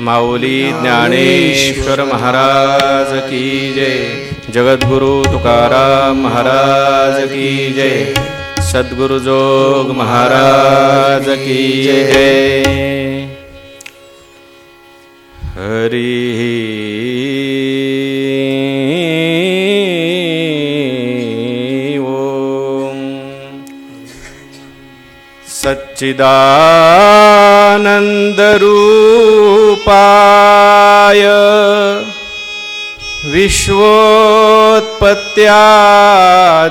माऊली ज्ञानेश्वर महाराज की जय. जगद्गुरु तुकाराम महाराज की जय. सद्गुरु जोग महाराज की जय. हरि ओम. सच्चिदानन्दरूपाय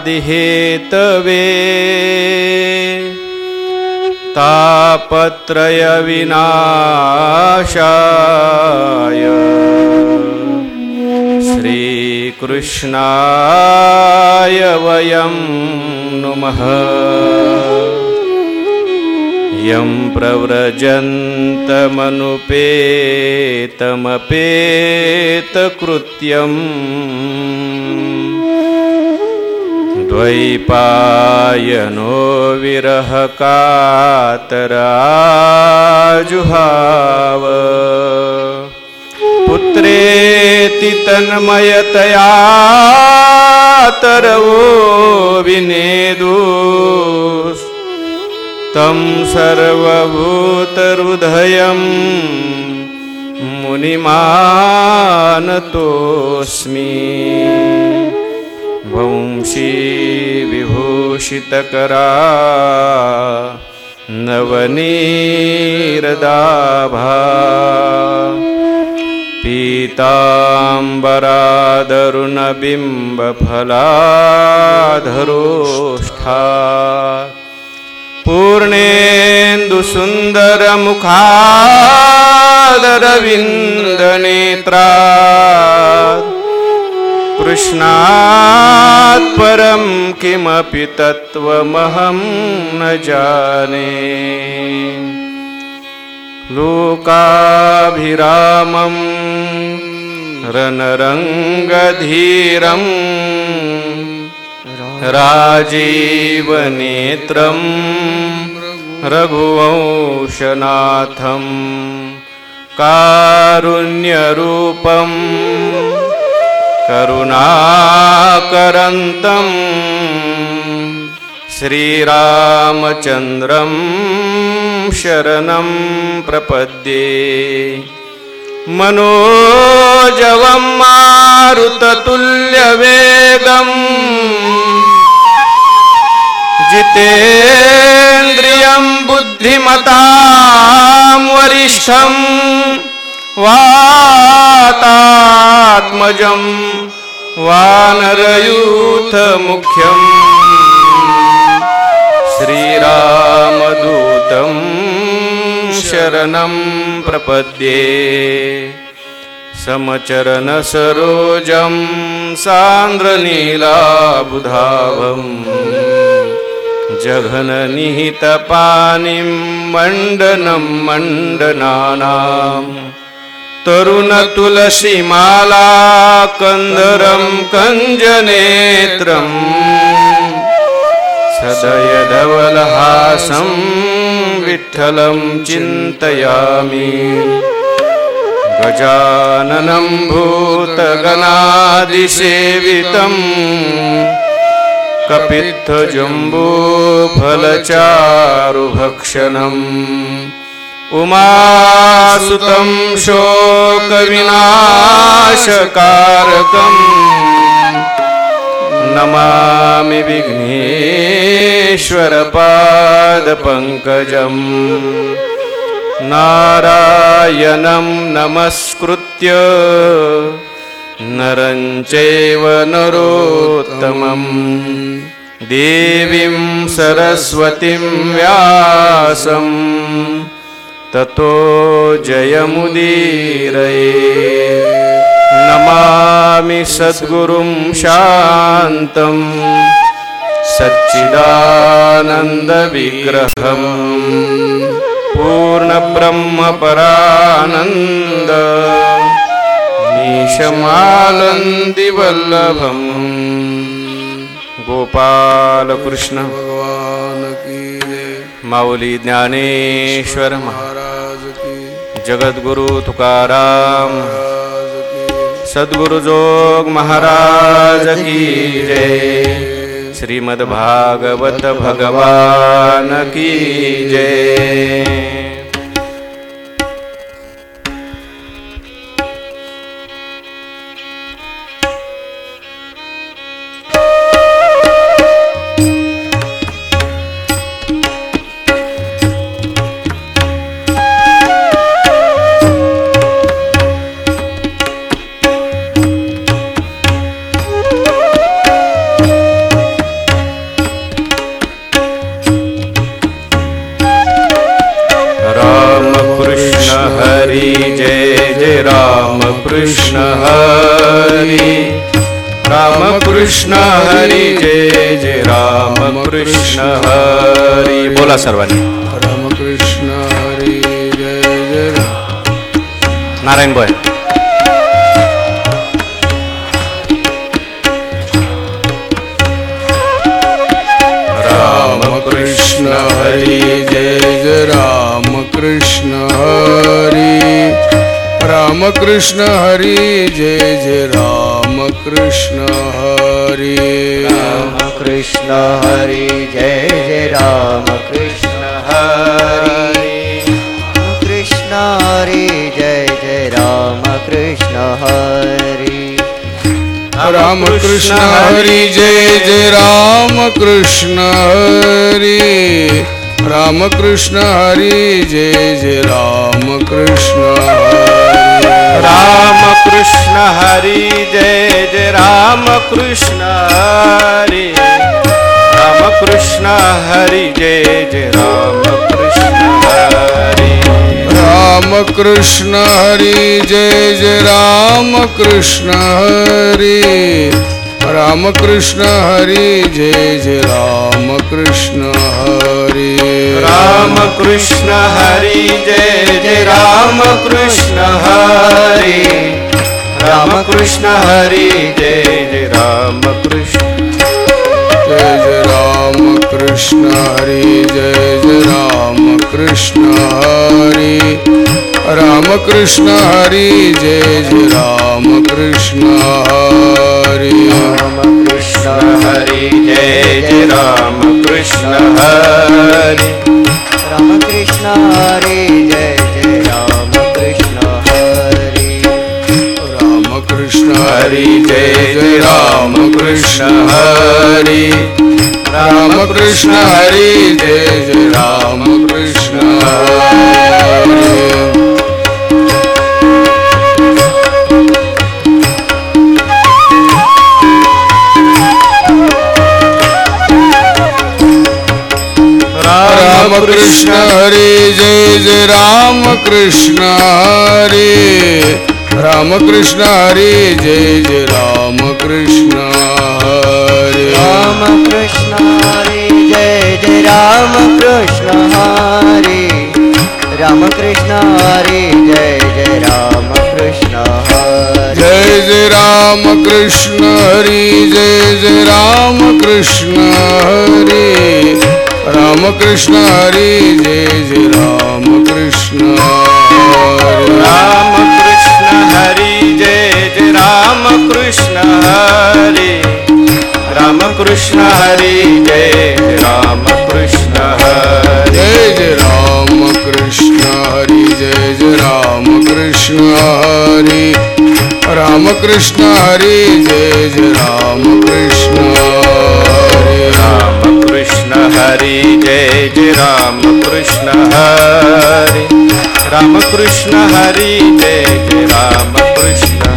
विश्वोत्पत्त्यादिहेतवे तापत्रयविनाशाय श्रीकृष्णाय वयं नुमः यं प्रव्रजन्तमनुपेतमपेतकृत्यम् द्वैपायनो विरहकातराजुहाव। पुत्रेति तन्मयतया तरवो विनेदुस् तं सर्वभूतहृदयं मुनिमानतोऽस्मि। वंशी विभूषितकरा नवनीरदाभा। पीताम्बरादरुणबिम्बफलाधरोष्ठा। पूर्णेन्दुसुन्दरमुखादरविन्दनेत्रा कृष्णात् परं किमपि तत्त्वमहं न जाने। लोकाभिरामं रनरङ्गधीरम् राजीवनेत्रं रघुवंशनाथं कारुण्यरूपं करुणाकरन्तं श्रीरामचन्द्रं शरणं प्रपद्ये। मनोजवं मारुततुल्यवेगम् जितेन्द्रियं बुद्धिमतां वरिष्ठं वातात्मजं वानरयूथमुख्यं श्रीरामदूतं शरणम्। प्रपद्ये। समचरणसरोजं सान्द्रनीलाबुधावम् जघननिहितपानिं मण्डनं मण्डनानाम् तरुणतुलसीमाला कन्दरं कञ्जनेत्रम्। सदयधवलहासं विठ्ठलं चिन्तयामि गजाननं भूतगणादिसेवितम् कपित्थजम्बूफलचारुभक्षणम्। उमासुतं शोकविनाशकारकम्। नमामि विघ्नेश्वरपादपङ्कजम् नारायणं नमस्कृत्य नरं चैव नरोत्तमम् देवीं सरस्वतीं व्यासं। ततो जयमुदीरये नमामि सद्गुरुं शान्तम् सच्चिदानन्दविग्रहम् पूर्णब्रह्मपरानन्द पूर्ण गोपालकृष्ण भगवान् माौली ज्ञानेश्वर महाराज के जगद्गुरु तुकाराम सद्गुरुजोग महाराज की जय। श्रीमद्भागवत भगवान की जय। कृष्ण हरी। राम कृष्ण हरी जय जय राम कृष्ण हरी। बोला सर्वांनी। रामकृष्ण हरी जय जय नारायण राम कृष्ण हरी जय जय राम कृष्ण हरी। रामकृष्ण हरी जय जय राम कृष्ण हरी। राम कृष्ण हरी जय जय रामकृष्ण हरी। कृष्ण हरी जय जय राम कृष्ण हरी। राम कृष्ण हरी जय जय राम कृष्ण हरी। रामकृष्ण हरी जय जय राम रामकृष्ण राम कृष्ण हरी जय जय राम कृष्ण हरी। राम कृष्ण हरी जय जय राम कृष्ण हरी। राम कृष्ण हरी जय जय राम कृष्ण हरी। राम कृष्ण हरी जय जय राम कृष्ण हरी। राम कृष्ण हरी जय जय राम कृष्ण हरी। राम कृष्ण हरी जय जय राम कृष्ण जय जय राम कृष्ण हरी जय जय राम कृष्ण हरी। राम कृष्ण हरी जय जय रामकृष्ण हरी। रामकृष्ण हरी जय जय रामकृष्ण हरी। रामकृष्ण हरी जय जय रामकृष्ण हरी। रामकृष्ण हरी जय जय राम कृष्ण हरी। रामकृष्ण हरी जय जय रामकृष्ण हरी। कृष्ण हरे जय जय राम कृष्ण हरे। राम कृष्ण हरे जय जय राम कृष्ण हरे। राम कृष्ण हरी जय जय राम कृष्ण हरी। राम कृष्ण हरी जय जय राम कृष्ण हरी। जय जय राम कृष्ण हरि जय जय राम कृष्ण हरि। रामकृष्ण हरी जय जय रामकृष्ण रामकृष्ण हरी जय जय रामकृष्ण हरी। रामकृष्ण हरी जय राम कृष्ण जय जय रामकृष्ण हरी जय जय राम कृष्ण हरी। रामकृष्ण हरी जय जय राम रामकृष्ण कृष्ण हरी जय जय राम कृष्ण हरी राम कृष्ण हरी जय जय राम कृष्ण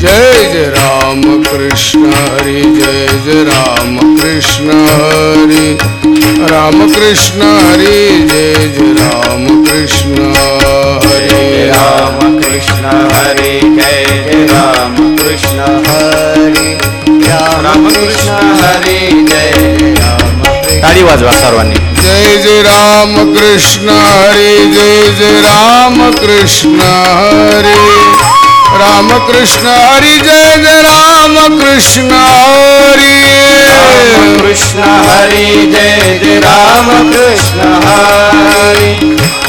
जय जय राम कृष्ण हरि जय जय राम कृष्ण हरि राम कृष्ण हरि जय जय राम कृष्ण हरि राम कृष्ण हरी जय जय राम कृष्ण हरी राम कृष्ण हरी जय टाळी वाजवा सर्वांनी जय जय राम कृष्ण हरि जय जय राम कृष्ण हरि राम कृष्ण हरि जय जय राम कृष्ण हरि कृष्ण हरी जय जय राम कृष्ण हरी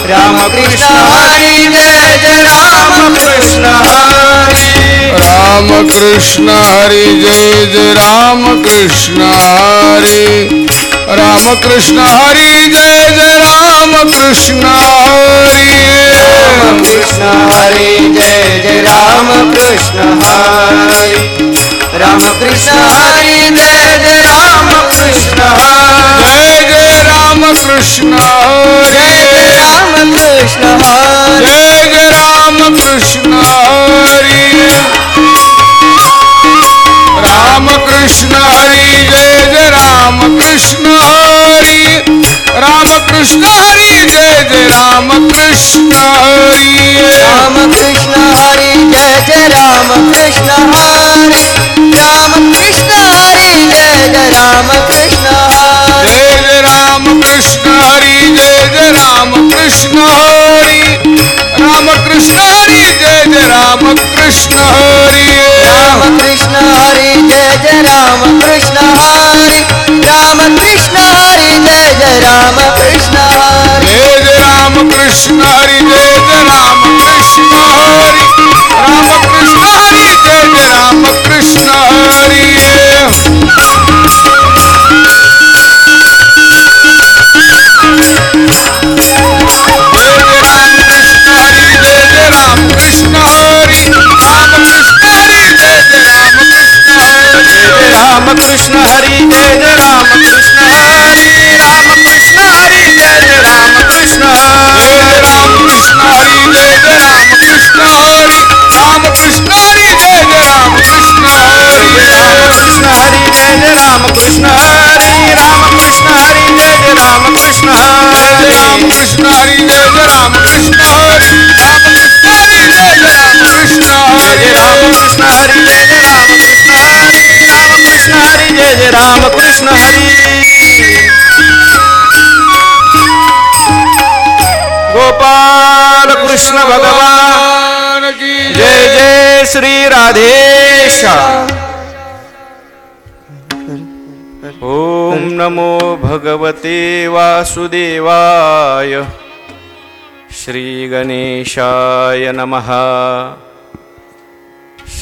राम कृष्ण हरी जय जय राम कृष्ण हरी राम कृष्ण हरी जय जय राम कृष्ण हरी राम कृष्ण हरी जय जय राम कृष्ण हरी. राम कृष्ण हरी जय जय राम कृष्ण हरी. राम कृष्ण हरी जय जय राम कृष्ण हरी. जय जय राम कृष्ण जय जय हरी राम कृष्ण हरी. जय जय राम कृष्ण हरी. राम कृष्ण हरी जय जय राम कृष्ण हरी राम कृष्ण हरी जय जय राम कृष्ण हरी राम कृष्ण हरी जय जय राम कृष्ण हरी राम कृष्ण हरी जय जय राम कृष्ण हरी जय जय राम कृष्ण हरी जय जय राम कृष्ण हरी राम कृष्ण हरी जय जय राम कृष्ण हरी। राम कृष्ण हरी जय जय राम कृष्ण हरी। राम कृष्ण हरी जय जय राम कृष्ण हरी। जय जय राम कृष्ण हरी जय जय राम कृष्ण हरी। राम कृष्ण हरी जय जय राम कृष्ण हरी। कृष्ण हरी जय जय राम कृष्ण हरी राम कृष्ण हरी जय जय राम कृष्ण जय जय राम कृष्ण हरी जय जय राम कृष्ण हरी राम कृष्ण हरी जय जय राम कृष्ण हरी राम कृष्ण हरी जय जय राम कृष्ण हरी राम कृष्ण हरी जय जय राम कृष्ण जय जय राम हरी कृष्ण हरी जय जय राम कृष्ण हरी कृष्ण हरी जय जय राम कृष्ण हरी। गोपाल कृष्ण भगवान की जय जय श्री राधेश ओम नमो भगवते वासुदेवाय। श्री गणेशाय नमः।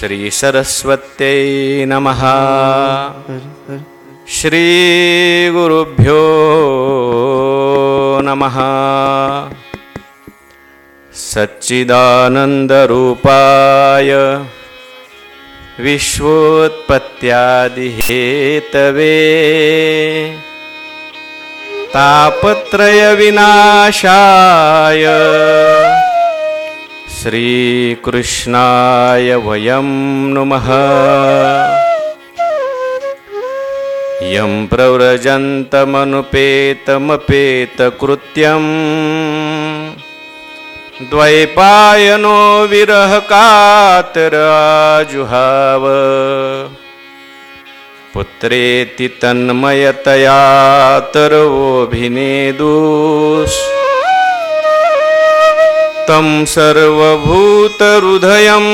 श्रीसरस्वत्यै नमः। श्रीगुरुभ्यो नमः। सच्चिदानन्दरूपाय विश्वोत्पत्यादिहेतवे तापत्रयविनाशाय श्रीकृष्णाय वयं नुमः। यं प्रव्रजन्तमनुपेतमपेतकृत्यम् द्वैपायनो विरहकातराजुहाव। पुत्रेति तन्मयतया तर्वोऽभिनेदुस् तं सर्वभूतहृदयं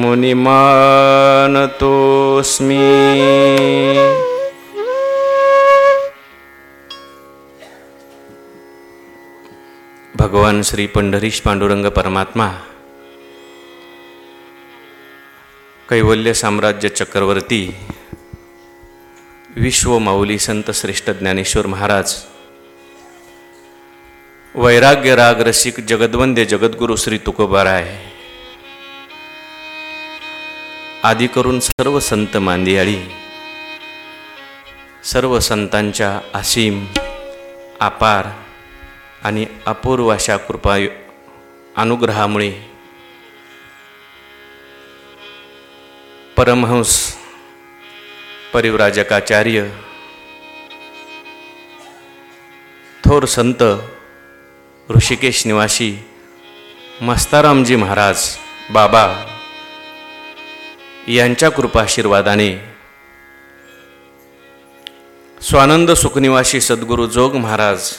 मुनिमानतोऽस्मि। भगवान श्री पंढरीश पांडुरंग परमात्मा कैवल्य साम्राज्य चक्रवर्ती विश्व माऊली संत श्रेष्ठ ज्ञानेश्वर महाराज वैराग्य राग रसिक जगद्वंदे जगद्गुरु श्री तुकोबाराय. आदी करून सर्व संत मांदियाळी सर्व संतांच्या असीम अपार आणि अपूर्व अशा कृपा अनुग्रहामुळे परमहंस परिव्राजकाचार्य थोर संत ऋषिकेश निवासी मस्तारामजी महाराज बाबा यांच्या कृपाशीर्वादाने स्वानंद सुखनिवासी सद्गुरू जोग महाराज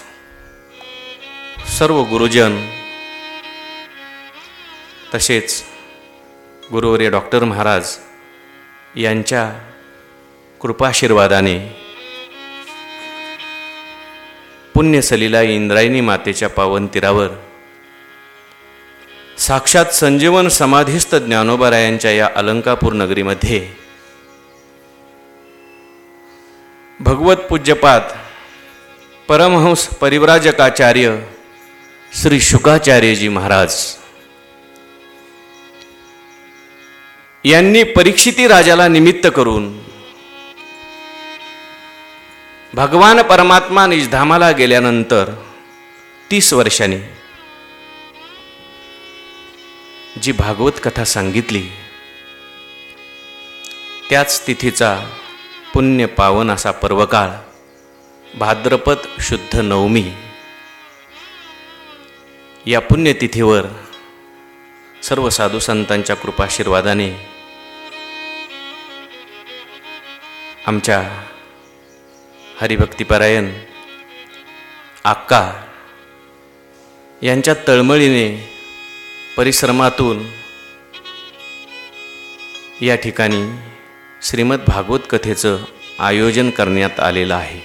सर्व गुरुजन तसेच गुरुवर्य डॉक्टर महाराज यांच्या कृपाशीर्वादाने पुण्यसलीला इंद्रायणी मातेच्या पावनतीरावर. साक्षात संजीवन समाधीस्थ ज्ञानोबारायांच्या या अलंकापूर नगरीमध्ये. भगवत पूज्यपाद परमहंस परिव्राजकाचार्य श्री शुकाचार्यजी महाराज. यांनी परीक्षिती राजाला निमित्त करून भगवान परमात्मा निजधामाला गेल्यानंतर तीस वर्षांनी जी भागवत कथा सांगितली त्याच तिथीचा पुण्य पावन असा पर्वकाळ भाद्रपद शुद्ध नवमी या पुण्यतिथीवर सर्व साधू संतांच्या कृपाशीर्वादाने आमच्या हरिभक्तिपरायण आक्का यांच्या तळमळीने परिश्रमातून या ठिकाणी श्रीमद भागवत कथेचं आयोजन करण्यात आलेलं आहे.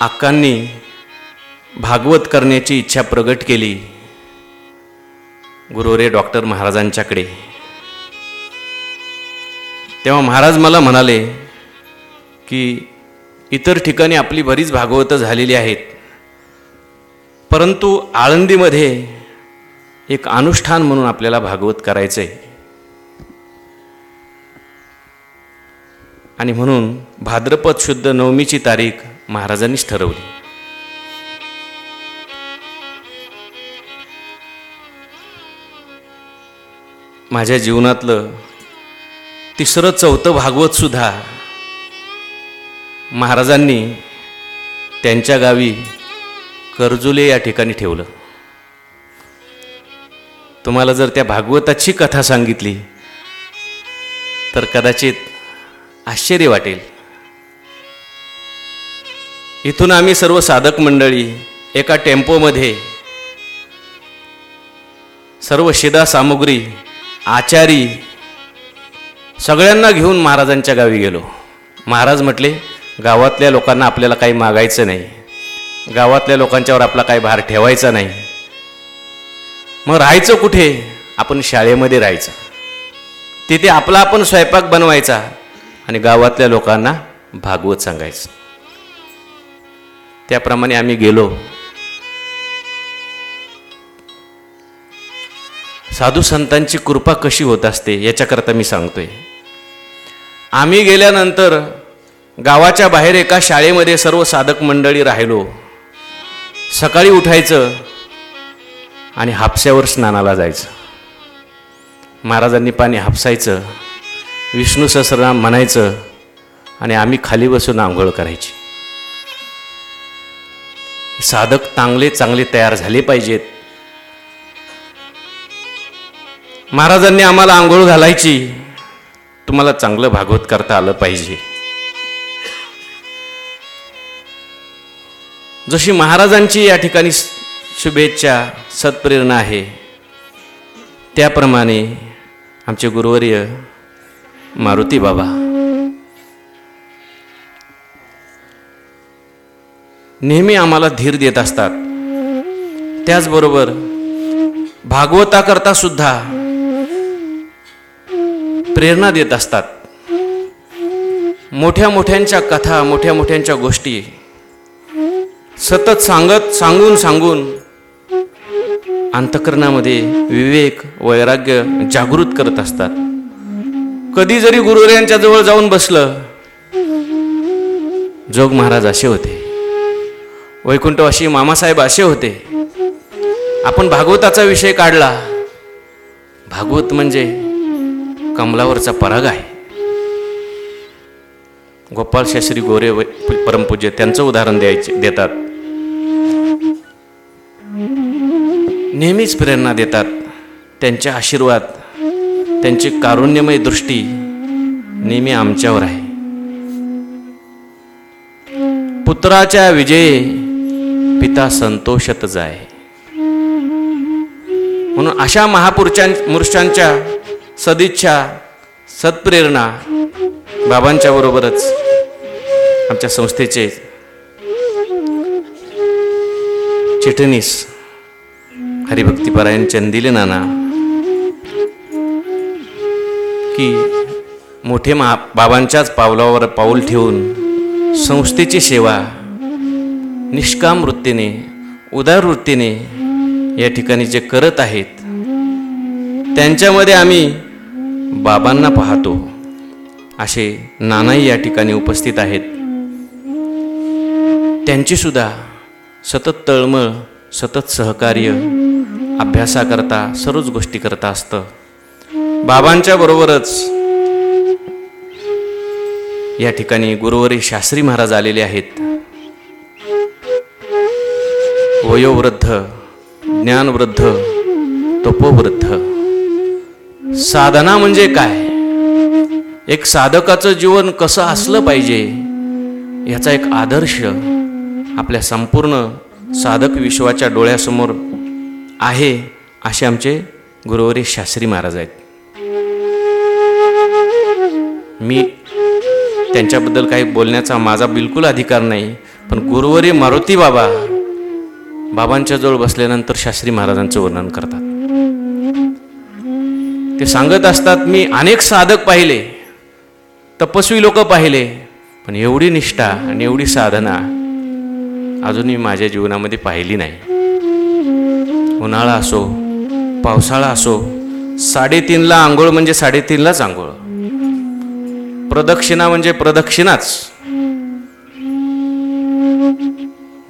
आक्कांनी भागवत करण्याची इच्छा प्रगट केली. गुरुरे डॉक्टर महाराजांच्याकडे. तेव्हा महाराज मला म्हणाले की इतर ठिकाणी आपली बरीच भागवतं झालेली आहेत. परंतु आळंदीमध्ये एक अनुष्ठान म्हणून आपल्याला भागवत करायचं आहे आणि म्हणून भाद्रपद शुद्ध नवमीची तारीख महाराजांनीच ठरवली. माझ्या जीवनातलं तिसरं चौथं भागवत सुद्धा महाराजांनी त्यांच्या गावी कर्जुले या ठिकाणी ठेवलं. तुम्हाला जर त्या भागवताची कथा सांगितली तर कदाचित आश्चर्य वाटेल. इथून आम्ही सर्व साधक मंडळी एका टेम्पोमध्ये सर्व शिदा सामुग्री आचारी सगळ्यांना घेऊन महाराजांच्या गावी गेलो. महाराज म्हटले गावातल्या लोकांना आपल्याला काही मागायचं नाही. गावातल्या लोकांच्यावर आपला काही भार ठेवायचा नाही. मग राहायचं कुठे? आपण शाळेमध्ये राहायचं. तिथे आपला आपण स्वयंपाक बनवायचा आणि गावातल्या लोकांना भागवत सांगायचं. त्याप्रमाणे आम्ही गेलो. साधू संतांची कृपा कशी होत असते याच्याकरता मी सांगतोय. आम्ही गेल्यानंतर गावाच्या बाहेर एका शाळेमध्ये सर्व साधक मंडळी राहिलो. सकाळी उठायचं आणि हापस्यावर स्नानाला जायचं. महाराजांनी पाणी हापसायचं विष्णू सहस्रनाम म्हणायचं आणि आम्ही खाली बसून आंघोळ करायची. साधक चांगले चांगले तयार झाले पाहिजेत. महाराजांनी आम्हाला आंघोळ घालायची. तुम्हाला चांगलं भागवत करता आलं पाहिजे. जशी महाराजांची या ठिकाणी शुभेच्छा सत्प्रेरणा आहे त्याप्रमाणे आमचे गुरुवर्य मारुती बाबा. नेहमी आम्हाला धीर देत असतात. त्याचबरोबर भागवताकरता सुद्धा प्रेरणा देत असतात. मोठ्या मोठ्यांच्या कथा मोठ्या मोठ्यांच्या गोष्टी सतत सांगत सांगून सांगून अंतकरणामध्ये विवेक वैराग्य जागृत करत असतात. कधी जरी गुरुऱ्यांच्या जवळ जाऊन बसलं जोग महाराज असे होते. वैकुंठवाशी मामासाहेब असे होते. आपण भागवताचा विषय काढला. भागवत म्हणजे कमलावरचा पराग आहे. गोपाल शास्त्री गोरे परमपूज्य त्यांचं उदाहरण द्यायचे देतात. नेहमीच प्रेरणा देतात. त्यांचे आशीर्वाद त्यांची कारुण्यमय दृष्टी नेहमी आमच्यावर आहे. पुत्राच्या विजय पिता संतोषत जाय. म्हणून अशा महापुरुषां मुरुषांच्या सदिच्छा सत्प्रेरणा बाबांच्या बरोबरच आमच्या संस्थेचे चिटणीस हरिभक्तीपरायण चंदिले नाना की मोठे मा बाबांच्याच पावलावर पाऊल ठेवून संस्थेची सेवा निष्काम वृत्तीने उदार वृत्तीने या ठिकाणी जे करत आहेत त्यांच्यामध्ये आम्ही बाबांना पाहतो. असे नानाही या ठिकाणी उपस्थित आहेत. त्यांची सुद्धा सतत तळमळ सतत सहकार्य अभ्यासाकरता सर्वच गोष्टी करता असतं. बाबांच्या बरोबरच या ठिकाणी गुरुवरी शास्त्री महाराज आलेले आहेत. वयोवृद्ध ज्ञानवृद्ध तपोवृद्ध. साधना म्हणजे काय? एक साधकाचं जीवन कसं असलं पाहिजे याचा एक आदर्श आपल्या संपूर्ण साधक विश्वाच्या डोळ्यासमोर आहे असे आमचे गुरुवरी शास्त्री महाराज आहेत. मी त्यांच्याबद्दल काही बोलण्याचा माझा बिलकुल अधिकार नाही पण गुरुवरी मारुती बाबा बाबांच्या जवळ बसल्यानंतर शास्त्री महाराजांचं वर्णन करतात. ते सांगत असतात मी अनेक साधक पाहिले तपस्वी लोक पाहिले पण एवढी निष्ठा आणि एवढी साधना अजूनही माझ्या जीवनामध्ये पाहिली नाही. उन्हाळा असो पावसाळा असो साडेतीनला आंघोळ म्हणजे साडेतीनलाच आंघोळ. प्रदक्षिणा म्हणजे प्रदक्षिणाच.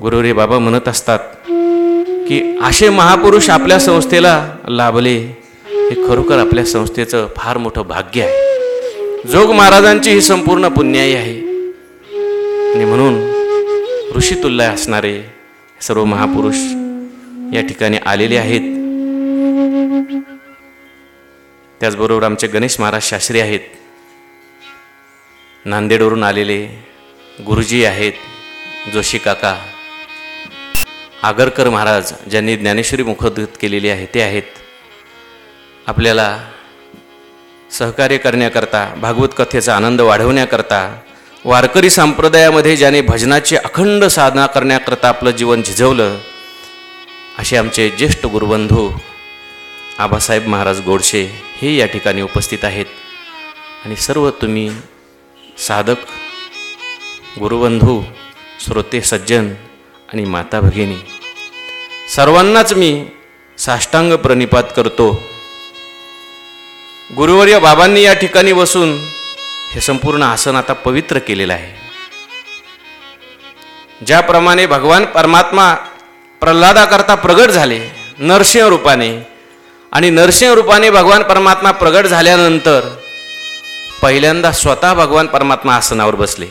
गुरुरे बाबा म्हणत असतात की असे महापुरुष आपल्या संस्थेला लाभले हे खरोखर आपल्या संस्थेचं फार मोठं भाग्य आहे. जोग महाराजांची ही संपूर्ण पुण्याई आहे. आणि म्हणून ऋषितुल्य असणारे सर्व महापुरुष या ठिकाणी आलेले आहेत. त्याचबरोबर आमचे गणेश महाराज शास्त्री आहेत. नांदेडवरून आलेले गुरुजी आहेत जोशी काका आगरकर महाराज ज्यांनी ज्ञानेश्वरी मुखोद्गत केलेली आहे ते आहेत. आपल्याला सहकार्य करण्याकरता भागवत कथेचा आनंद वाढवण्याकरता वारकरी संप्रदायामध्ये ज्याने भजनाची अखंड साधना करण्याकरता आपलं जीवन झिजवलं असे आमचे ज्येष्ठ गुरुबंधू आबासाहेब महाराज गोडशे हे या ठिकाणी उपस्थित आहेत. आणि सर्व तुम्ही साधक गुरुबंधू श्रोते सज्जन आणि माता भगिनी सर्वांनाच मी साष्टांग प्रणिपात करतो. गुरुवर्य बाबांनी या ठिकाणी बसून हे संपूर्ण आसन आता पवित्र केलेलं आहे. ज्याप्रमाणे भगवान परमात्मा प्रल्हादाकरता प्रगट झाले नरसिंह रूपाने आणि नरसिंह रूपाने भगवान परमात्मा प्रगट झाल्यानंतर पहिल्यांदा स्वतः भगवान परमात्मा आसनावर बसले.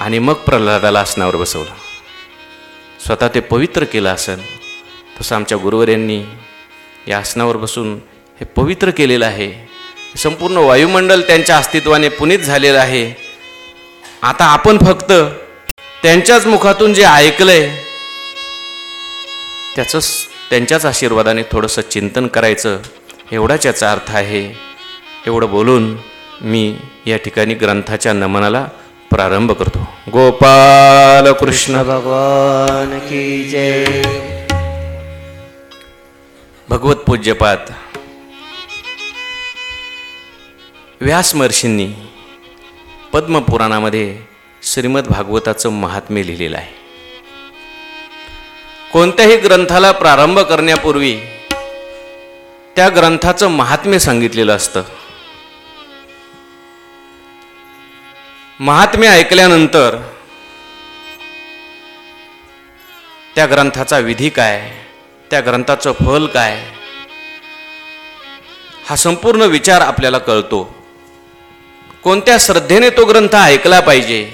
आणि मग प्रल्हादाला आसनावर बसवलं. स्वतः ते पवित्र केलं आसन. तसं आमच्या गुरुवर्यांनी या आसनावर बसून हे पवित्र केलेलं आहे. संपूर्ण वायुमंडल त्यांच्या अस्तित्वाने पुनीत झालेलं आहे. आता आपण फक्त त्यांच्याच मुखातून जे ऐकलंय त्याचंच त्यांच्याच आशीर्वादाने थोडंसं चिंतन करायचं एवढाच याचा अर्थ आहे. एवढं बोलून मी या ठिकाणी ग्रंथाच्या नमनाला प्रारंभ करतो. गोपाल कृष्ण भगवान की जय. भगवत पूज्यपाद व्यास महर्षींनी पद्मपुराणामध्ये श्रीमद भागवताचं महात्म्य लिहिलेलं आहे. कोणत्याही ग्रंथाला प्रारंभ करण्यापूर्वी त्या ग्रंथाचं महात्म्य सांगितलेलं असतं. महात्म्य ऐकल्यानंतर त्या ग्रंथाचा विधी काय? त्या ग्रंथाचं फल काय? हा संपूर्ण विचार आपल्याला कळतो. कोणत्या श्रद्धेने तो ग्रंथ ऐकला पाहिजे?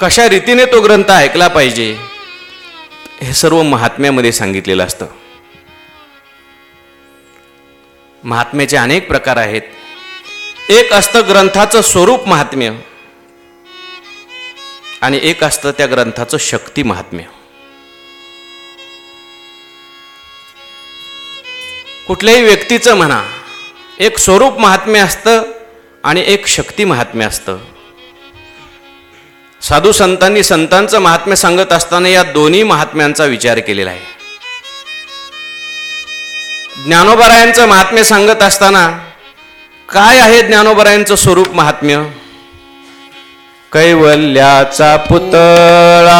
कशा रीतीने तो ग्रंथ ऐकला पाहिजे? हे सर्व महात्म्यामध्ये सांगितलेलं असतं. महात्म्याचे अनेक प्रकार आहेत. एक असतं ग्रंथाचं स्वरूप महात्म्य. आणि एक असतं त्या ग्रंथाचं शक्ती महात्म्य. कुठल्याही व्यक्तीचं म्हणा एक स्वरूप महात्म्य असतं आणि एक शक्ती महात्म्य असतं. साधू संतांनी संतांचं महात्म्य सांगत असताना या दोन्ही महात्म्यांचा विचार केलेला आहे. ज्ञानोबरायांचं महात्म्य सांगत असताना काय आहे ज्ञानोबरायांचं स्वरूप महात्म्य? कैवल्याचा पुतळा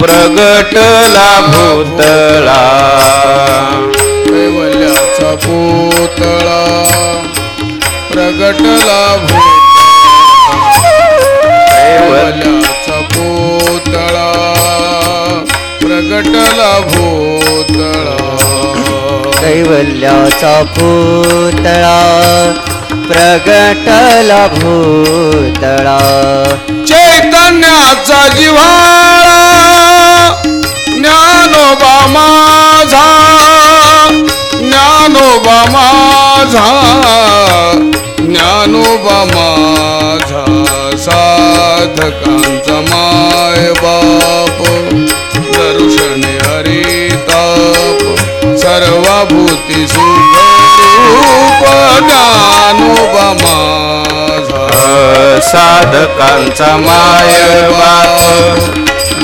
प्रगटला भूतळा. कैवल्याचा पुतळा प्रगटला भू कैवल्याचा पुतळा प्रगटला भूतळा कैवल्याचा पुतळा प्रगटला भूतळा चैतन्याचा जिव्हाळा ज्ञानोबा माझा. ज्ञानोबा माझा ज्ञानोबा माझा साधकांचा माय बाप. दर्शने हरिताप सर्वभूती सुख ज्ञानोबा माझा. साधकांचा माय बाप.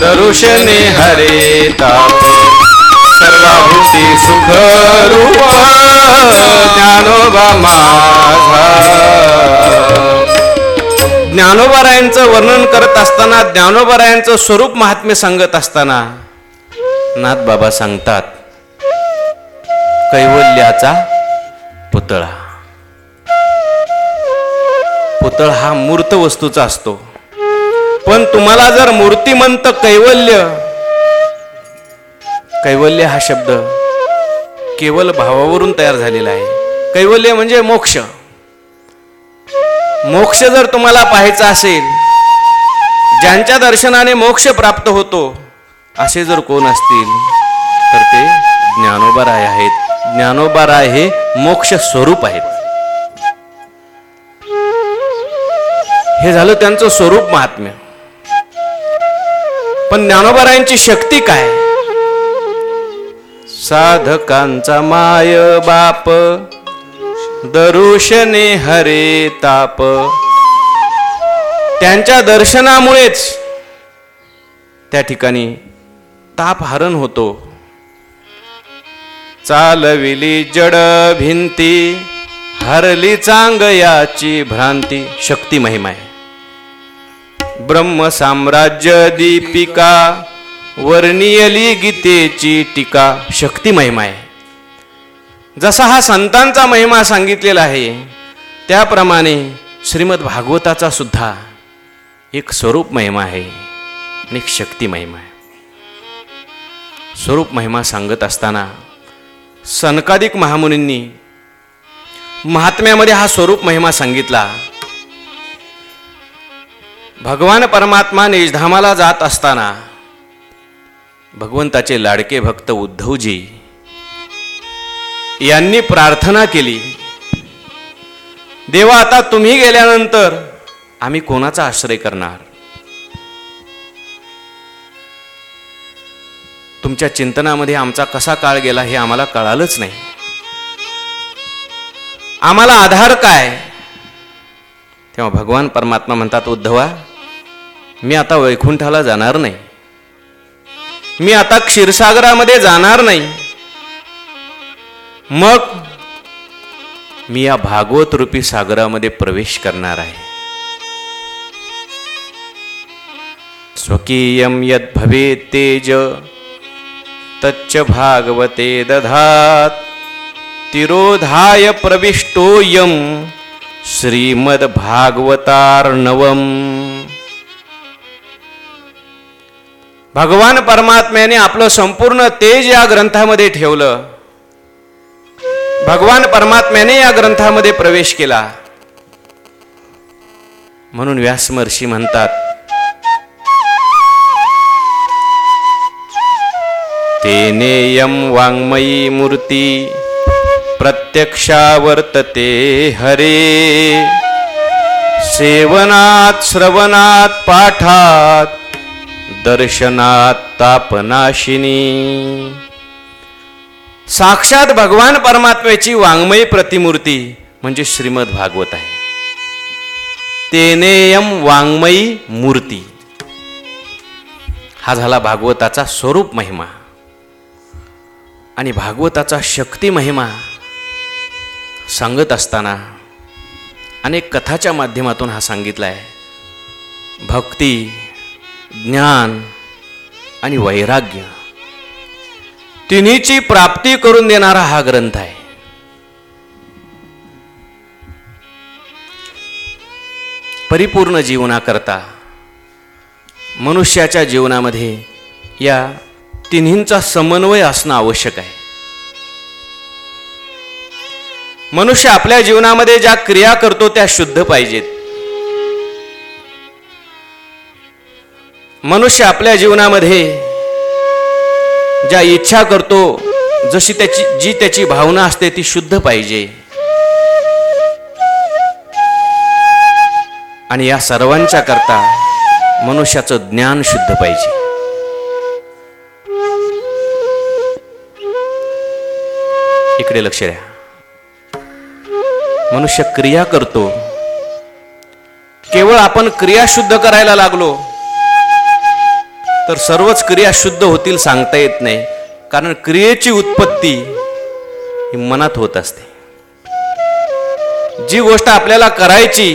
दर्शने हरिताप सर्वाभूती सुख रूप ज्ञानोबा माझा ज्ञानोबारायांचं वर्णन करत असताना ज्ञानोबारायांचं स्वरूप महात्म्य सांगत असताना नाथ बाबा सांगतात कैवल्याचा पुतळा. पुतळा हा मूर्त वस्तूचा असतो. पण तुम्हाला जर मूर्तिमंत कैवल्य कैवल्य हा शब्द केवळ भावावरून तयार झालेला आहे. कैवल्य म्हणजे मोक्ष. मोक्ष जर तुम्हाला पाहायचा असेल ज्यांच्या दर्शनाने मोक्ष प्राप्त होतो असे जर कोण असतील तर ते ज्ञानोबा राय आहेत. ज्ञानोबा राय हे मोक्ष स्वरूप आहेत. हे झालं त्यांचं स्वरूप महात्म्य. पण ज्ञानोबा रायांची शक्ती काय? साधकांचा माय बाप दरुशने हरे ताप. त्यांच्या दर्शनामुळेच त्या ठिकाणी ताप हरण होतो. चालविली जड भिंती हरली चांग याची भ्रांती शक्ती महिमा आहे. ब्रह्म साम्राज्य दीपिका वर्णियली गीतेची टीका शक्ती महिमा आहे. जसा हा संतांचा महिमा सांगितलेला आहे त्याप्रमाणे श्रीमद भागवताचा सुद्धा एक स्वरूप महिमा आहे आणि एक शक्ती महिमा आहे. स्वरूप महिमा सांगत असताना सनकादिक महामुनींनी महात्म्यामध्ये हा स्वरूप महिमा सांगितला भगवान परमात्मा निजधामाला जात असताना भगवंताचे लाडके भक्त उद्धवजी यांनी प्रार्थना केली. देवा आता तुम्ही गेल्यानंतर आम्ही कोणाचा आश्रय करणार? तुमच्या चिंतनामध्ये आमचा कसा काळ गेला हे आम्हाला कळालंच नाही. आम्हाला आधार काय? तेव्हा भगवान परमात्मा म्हणतात उद्धवा मी आता वैकुंठाला जाणार नाही. मी आता क्षीरसागरामध्ये जाणार नाही. मग मी या भागवत रूपी सागरामध्ये प्रवेश करणार आहे. स्वकीयम यद भवे तेज तच्च भागवते दधात तिरोधाय प्रविष्टोयम श्रीमद भगवान परमात्म्याने आपलं संपूर्ण तेज या ग्रंथामध्ये ठेवलं. भगवान परमात्म्याने या ग्रंथामध्ये प्रवेश केला. म्हणून व्यासमर्षी म्हणतात तेनेयम वाङ्मयी मूर्ती प्रत्यक्षावर्तते हरे. सेवनात श्रवणात पाठात दर्शनात तापनाशिनी. साक्षात भगवान परमात्म्याची वाङ्मयी प्रतिमूर्ती म्हणजे श्रीमद भागवत आहे. तेनेयम वाङ्मयी मूर्ती. हा झाला भागवताचा स्वरूप महिमा. आणि भागवताचा शक्ती महिमा सांगत असताना अनेक कथाच्या माध्यमातून हा सांगितला आहे भक्ती ज्ञान आणि वैराग्य. तिन्हीची प्राप्ती करून देणारा हा ग्रंथ आहे. परिपूर्ण जीवनाकरता मनुष्याच्या जीवनामध्ये या तिन्हींचा समन्वय असणं आवश्यक आहे. मनुष्य आपल्या जीवनामध्ये ज्या क्रिया करतो त्या शुद्ध पाहिजेत. मनुष्य आपल्या जीवनामध्ये ज्या इच्छा करतो जशी त्याची जी त्याची भावना असते ती शुद्ध पाहिजे. आणि या सर्वांच्या करता मनुष्याचं ज्ञान शुद्ध पाहिजे. इकडे लक्ष द्या. मनुष्य क्रिया करतो. केवळ आपण क्रिया शुद्ध करायला लागलो तर सर्वच क्रिया शुद्ध होतील सांगता येत नाही. कारण क्रियेची उत्पत्ती ही मनात होत असते. जी गोष्ट आपल्याला करायची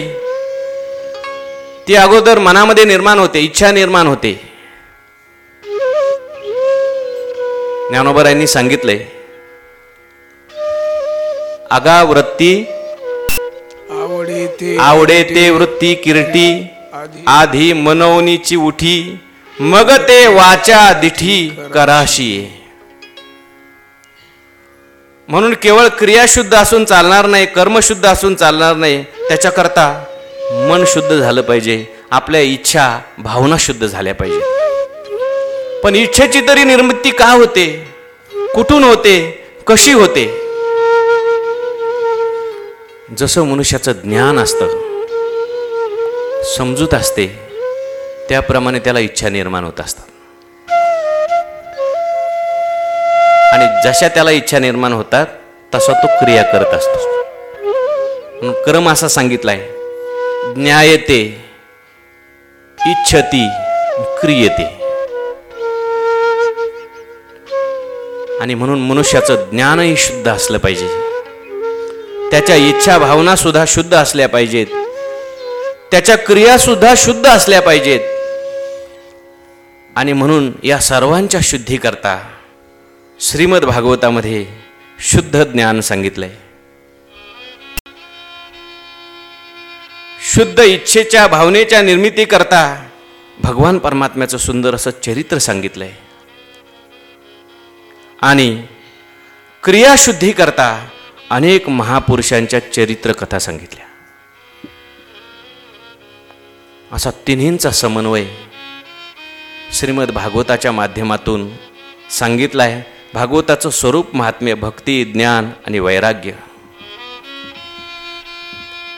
ती अगोदर मनामध्ये निर्माण होते इच्छा निर्माण होते. ज्ञानोबरायांनी सांगितलंय आगा वृत्ती आवडे ते वृत्ती किरटी आधी आधी मनवनीची उठी मग ते वाचा दिठी कराशी. म्हणून केवळ क्रियाशुद्ध असून चालणार नाही कर्मशुद्ध असून चालणार नाही त्याच्याकरता मन शुद्ध झालं पाहिजे आपल्या इच्छा भावना शुद्ध झाल्या पाहिजे. पण इच्छेची तरी निर्मिती का होते? कुठून होते? कशी होते? जसं मनुष्याचं ज्ञान असतं समजूत असते त्याप्रमाणे त्याला इच्छा निर्माण होत असतात. आणि जशा त्याला इच्छा निर्माण होतात तसा तो क्रिया करत असतो. म्हणून क्रम असा सांगितलाय ज्ञायते इच्छती क्रियते. आणि म्हणून मनुष्याचं ज्ञानही शुद्ध असलं पाहिजे. त्याच्या इच्छा भावना सुद्धा शुद्ध असल्या पाहिजेत. त्याच्या क्रिया सुद्धा शुद्ध असल्या पाहिजेत. आणि म्हणून या सर्वांच्या शुद्धीकरता श्रीमद भागवतामध्ये शुद्ध ज्ञान सांगितलंय. शुद्ध इच्छेच्या भावनेच्या निर्मितीकरता भगवान परमात्म्याचं सुंदर असं चरित्र सांगितलंय. आणि क्रियाशुद्धीकरता अनेक महापुरुषांच्या चरित्र कथा सांगितल्या. असा तिन्हींचा समन्वय श्रीमद भागवताच्या माध्यमातून सांगितलं आहे भागवताचं स्वरूप महात्म्य भक्ती ज्ञान आणि वैराग्य.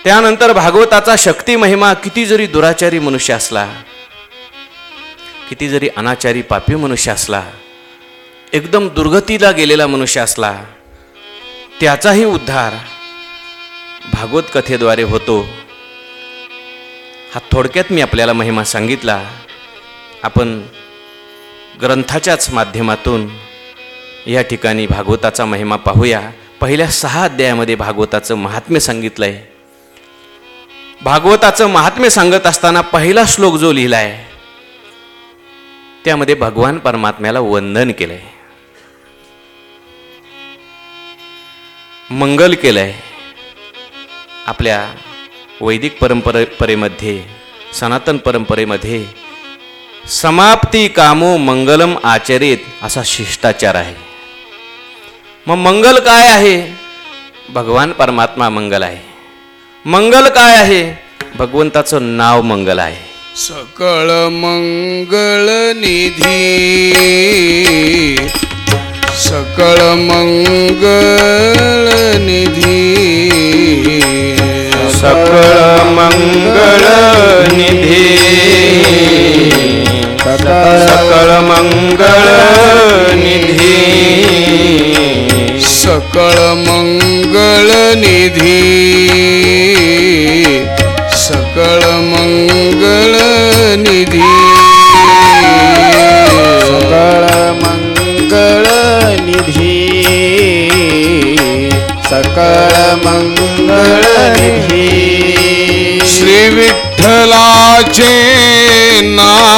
त्यानंतर भागवताचा शक्ती महिमा किती जरी दुराचारी मनुष्य असला किती जरी अनाचारी पापी मनुष्य असला एकदम दुर्गतीला गेलेला मनुष्य असला त्याचाही उद्धार भागवत कथेद्वारे होतो. हा थोडक्यात मी आपल्याला महिमा सांगितला. आपण ग्रंथाच्याच माध्यमातून या ठिकाणी भागवताचा महिमा पाहूया. पहिल्या सहा अध्यायामध्ये भागवताचं महात्म्य सांगितलं आहे भागवताचं महात्म्य सांगत असताना पहिला श्लोक जो लिहिला आहे त्यामध्ये भगवान परमात्म्याला वंदन केलंय. मंगल केलंय. आपल्या वैदिक परंपरेमध्ये सनातन परंपरेमध्ये समाप्ती कामो मंगलम आचरित असा शिष्टाचार आहे. मग मंगल काय आहे? भगवान परमात्मा मंगल आहे. मंगल काय आहे? भगवंताचं नाव मंगल आहे. सकळ मंगळ निधी. सकळ सकळ मंगळ निधी सकळ मंगळ निधी सकळ मंगळ निधी सकळ मंगळ निधी सकळ मंगळ निधी श्री विठ्ठलाचे ना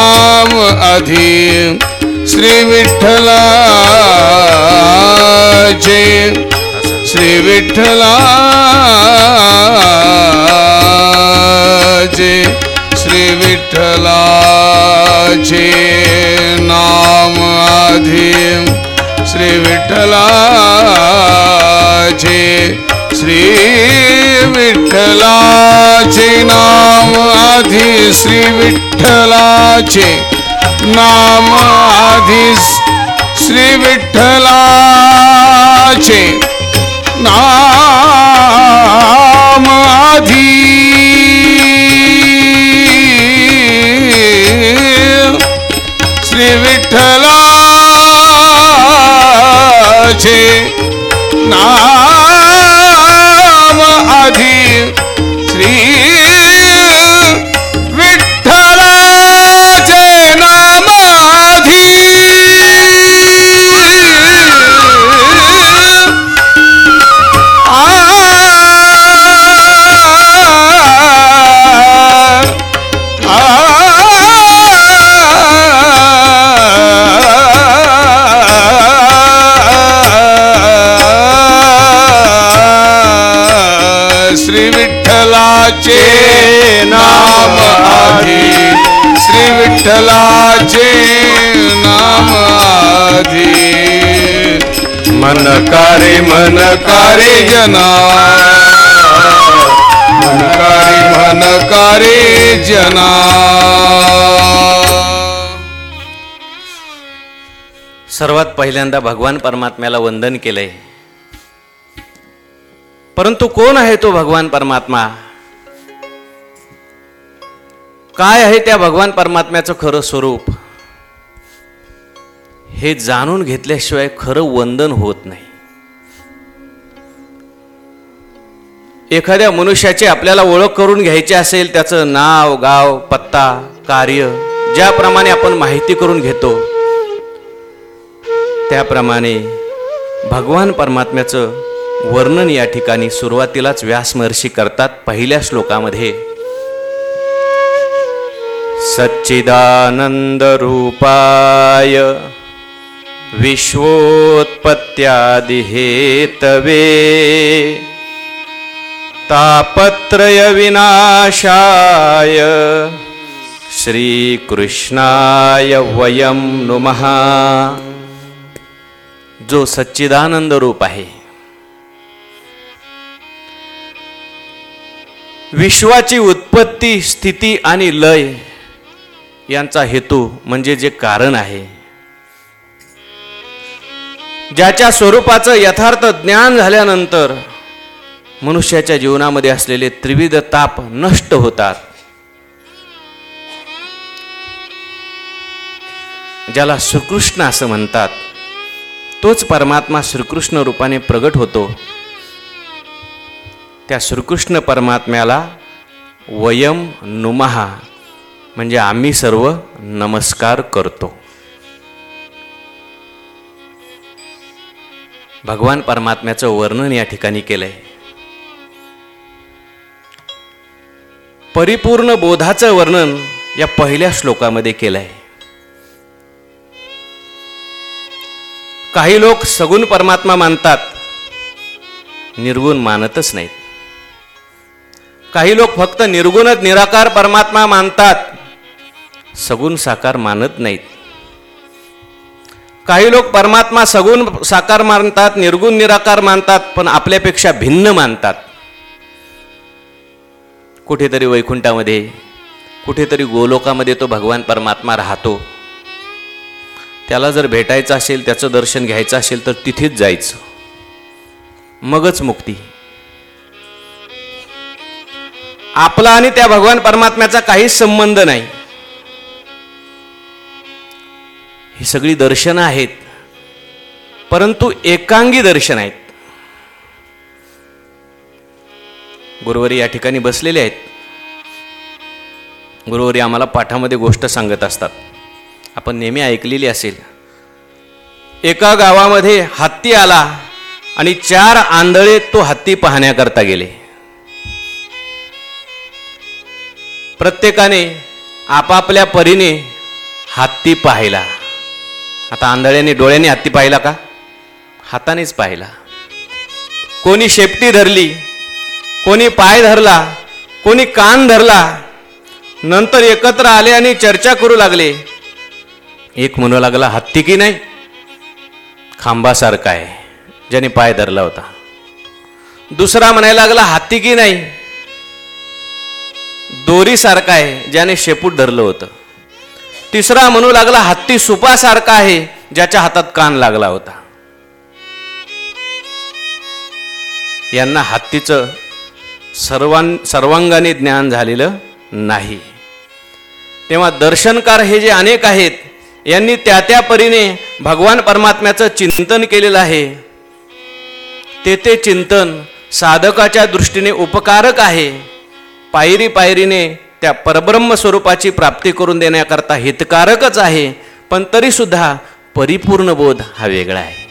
श्री विठ्ठलाचे श्री विठ्ठलाचे नाम आधी. श्री विठ्ठलाचे श्री विठ्ठलाचे नाम आधी. श्री विठ्ठलाचे. नाम आधी श्री विठ्ठलाचे नाम आधी श्री विठ्ठलाचे नाम आधी श्री विठ्ठलाचे नाम आधी श्री विठ्ठलाचे नाम आधी. मन कारे मन कारे जना मन कारे मन कारे जना सर्वात पहिल्यांदा भगवान परमात्म्याला वंदन केलंय. परंतु कोण आहे तो भगवान परमात्मा? काय आहे त्या भगवान परमात्म्याचं खरं स्वरूप? हे जाणून घेतल्याशिवाय खरं वंदन होत नाही. एखाद्या मनुष्याची आपल्याला ओळख करून घ्यायची असेल त्याचं नाव गाव पत्ता कार्य ज्याप्रमाणे आपण माहिती करून घेतो त्याप्रमाणे भगवान परमात्म्याचं वर्णन या ठिकाणी सुरुवातीलाच व्यासमहर्षी करतात पहिल्या श्लोकामध्ये. सच्चिदानंद रूपाय विश्वोत्पत्त्यादि हेतवे तापत्रय विनाशाय श्रीकृष्णाय वयं नुमः। जो सच्चिदानंद रूप आहे विश्वाची उत्पत्ती स्थिती आणि लय यांचा हेतू म्हणजे जे कारण आहे. ज्याच्या स्वरूपाचं यथार्थ ज्ञान झाल्यानंतर मनुष्याच्या जीवनामध्ये असलेले त्रिविध ताप नष्ट होतात. ज्याला श्रीकृष्ण असं म्हणतात तोच परमात्मा श्रीकृष्ण रूपाने प्रगट होतो. त्या श्रीकृष्ण परमात्म्याला वयम नुमहा. म्हणजे आम्ही सर्व नमस्कार करतो. भगवान परमात्म्याचं वर्णन या ठिकाणी केलंय. परिपूर्ण बोधाचं वर्णन या पहिल्या श्लोकामध्ये केलंय. काही लोक सगुण परमात्मा मानतात निर्गुण मानतच नाहीत. काही लोक फक्त निर्गुणच निराकार परमात्मा मानतात सगुण साकार मानत नाहीत. काही लोक परमात्मा सगुण साकार मानतात निर्गुण निराकार मानतात पण आपल्यापेक्षा भिन्न मानतात. कुठेतरी वैकुंठामध्ये कुठेतरी गोलोकामध्ये तो भगवान परमात्मा राहतो. त्याला जर भेटायचं असेल त्याचं दर्शन घ्यायचं असेल तर तिथेच जायचं. मगच मुक्ती. आपला आणि त्या भगवान परमात्म्याचा काहीच संबंध नाही. ही सगळी दर्शनं आहेत. परंतु एकांगी दर्शन आहेत. गुरुवारी या ठिकाणी बसलेले आहेत. गुरुवारी आम्हाला पाठामध्ये गोष्ट सांगत असतात. आपण नेहमी ऐकलेली असेल. एका गावामध्ये हत्ती आला आणि चार आंधळे तो हत्ती पाहण्याकरता गेले. प्रत्येकाने आपापल्या परीने हत्ती पाहिला. आता आंधळ्याने डोळ्याने हत्ती पाहिला का? हातानेच पाहिला. कोणी शेपटी धरली कोणी पाय धरला कोणी कान धरला नंतर एकत्र आले आणि चर्चा करू लागले. एक म्हणू लागला हत्ती की नाही? खांबासारखा आहे ज्याने पाय धरला होता. दुसरा म्हणायला लागला हत्ती की नाही? दोरीसारखा आहे ज्याने शेपूट धरलं होतं. तिसरा म्हणू लागला हत्ती सुपासारखा आहे ज्याच्या हातात कान लागला होता. यांना हत्तीचं सर्वां सर्वांगाने ज्ञान झालेलं नाही. तेव्हा दर्शनकार हे जे अनेक आहेत यांनी त्या त्या परीने भगवान परमात्म्याचं चिंतन केलेलं आहे. ते ते चिंतन साधकाच्या दृष्टीने उपकारक आहे. पायरी पायरीने त्या परब्रह्म स्वरूपाची प्राप्ती करून देण्याकरता हितकारकच आहे पण तरीसुद्धा परिपूर्ण बोध हा वेगळा आहे.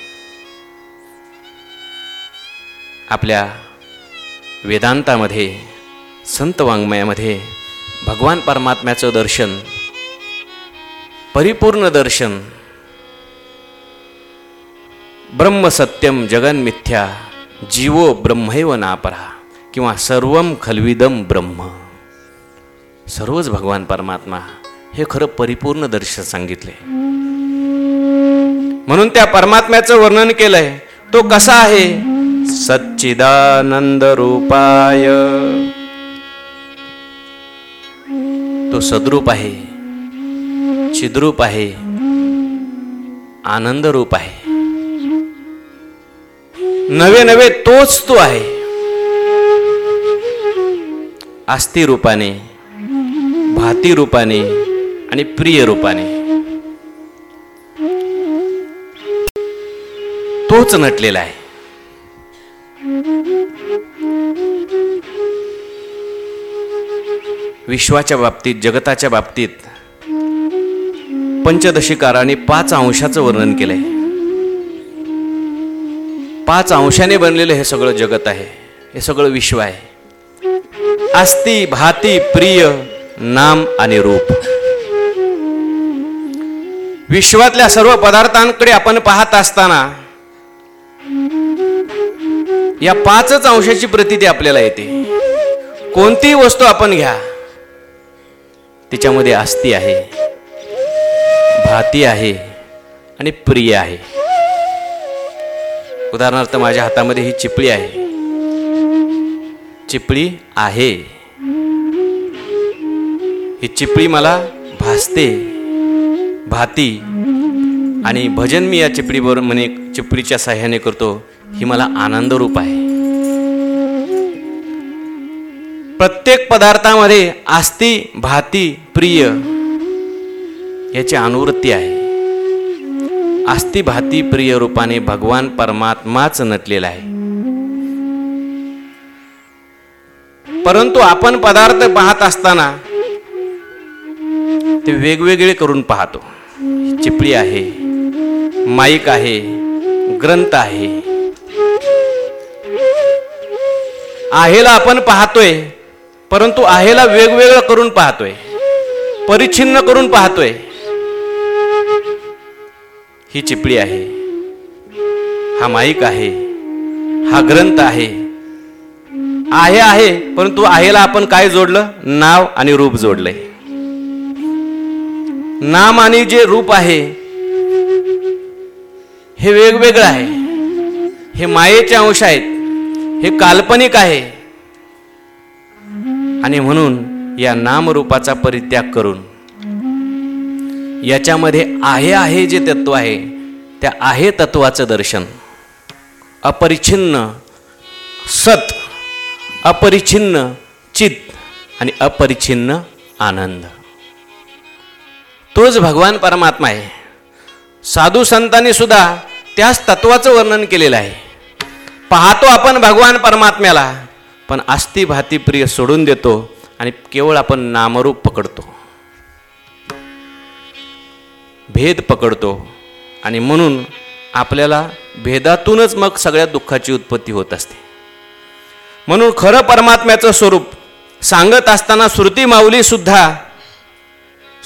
आपल्या वेदांतामध्ये संत वाङ्मयामध्ये भगवान परमात्म्याचं दर्शन परिपूर्ण दर्शन ब्रह्म सत्यम जगन मिथ्या जीवो ब्रह्मैव नापरा किंवा सर्व खलविदम ब्रह्म. सर्वच भगवान परमात्मा हे खरं परिपूर्ण दर्शन सांगितले. म्हणून त्या परमात्म्याचं वर्णन केलंय तो कसा आहे? सच्चिदानंद रूपाय. तो सद्रूप आहे चिद्रूप आहे आनंद रूप आहे. नवे नवे तोच तो आहे. आस्ती रूपाने भाती रूपाने आणि प्रिय रूपाने. तोच नटलेला आहे. विश्वाच्या बाबतीत जगताच्या बाबतीत पंचदशिकाराने पाच अंशाचं वर्णन केलंय. पाच अंशाने बनलेलं हे सगळं जगत आहे. हे सगळं विश्व आहे. आस्ती भाती प्रिय नाम आणि रूप. विश्वातल्या सर्व पदार्थांकडे आपण पाहत असताना या पाचच अंशाची प्रतिती आपल्याला येते. कोणतीही वस्तू आपण घ्या तिच्यामध्ये आस्ती आहे भाती आहे आणि प्रिय आहे. उदाहरणार्थ माझ्या हातामध्ये ही चिपळी आहे. चिपळी आहे. ही चिपळी मला भासते भाती आणि भजन मी या चिपळीबरोबर म्हणे चिपळीच्या साह्याने करतो ही मला आनंद रूप आहे. प्रत्येक पदार्थामध्ये आस्ती भाती प्रिय याची अनुवृत्ती आहे. आस्ती भाती प्रिय रूपाने भगवान परमात्माच नटलेला आहे. परंतु आपण पदार्थ पाहत असताना ते वेगवेगळे करून पाहतो. चिपळी आहे माईक आहे ग्रंथ आहे. आहेला आपण पाहतोय परंतु आहेला वेगवेगळं करून पाहतोय परिच्छिन्न करून पाहतोय. ही चिपळी आहे हा माईक आहे हा ग्रंथ आहे. आहे आहे परंतु आहेला आपण काय जोडलं? नाव आणि रूप जोडलंय. नाम आणि जे रूप आहे हे वेगवेगळं आहे. हे मायेचे अंश आहेत हे काल्पनिक आहे. आणि म्हणून या नामरूपाचा परित्याग करून याच्यामध्ये आहे आहे जे तत्व आहे त्या आहे तत्वाचं दर्शन. अपरिछिन्न सत अपरिछिन्न चित आणि अपरिछिन्न आनंद. तोच भगवान परमात्मा आहे. साधू संतांनी सुद्धा त्याच तत्वाचं वर्णन केलेलं आहे. पाहतो आपण भगवान परमात्म्याला पण आस्ती भाती प्रिय सोडून देतो आणि केवळ आपण नामरूप पकडतो. भेद पकडतो आणि म्हणून आपल्याला भेदातूनच मग सगळ्या दुःखाची उत्पत्ती होत असते. म्हणून खरं परमात्म्याचं स्वरूप सांगत असताना श्रुती माऊली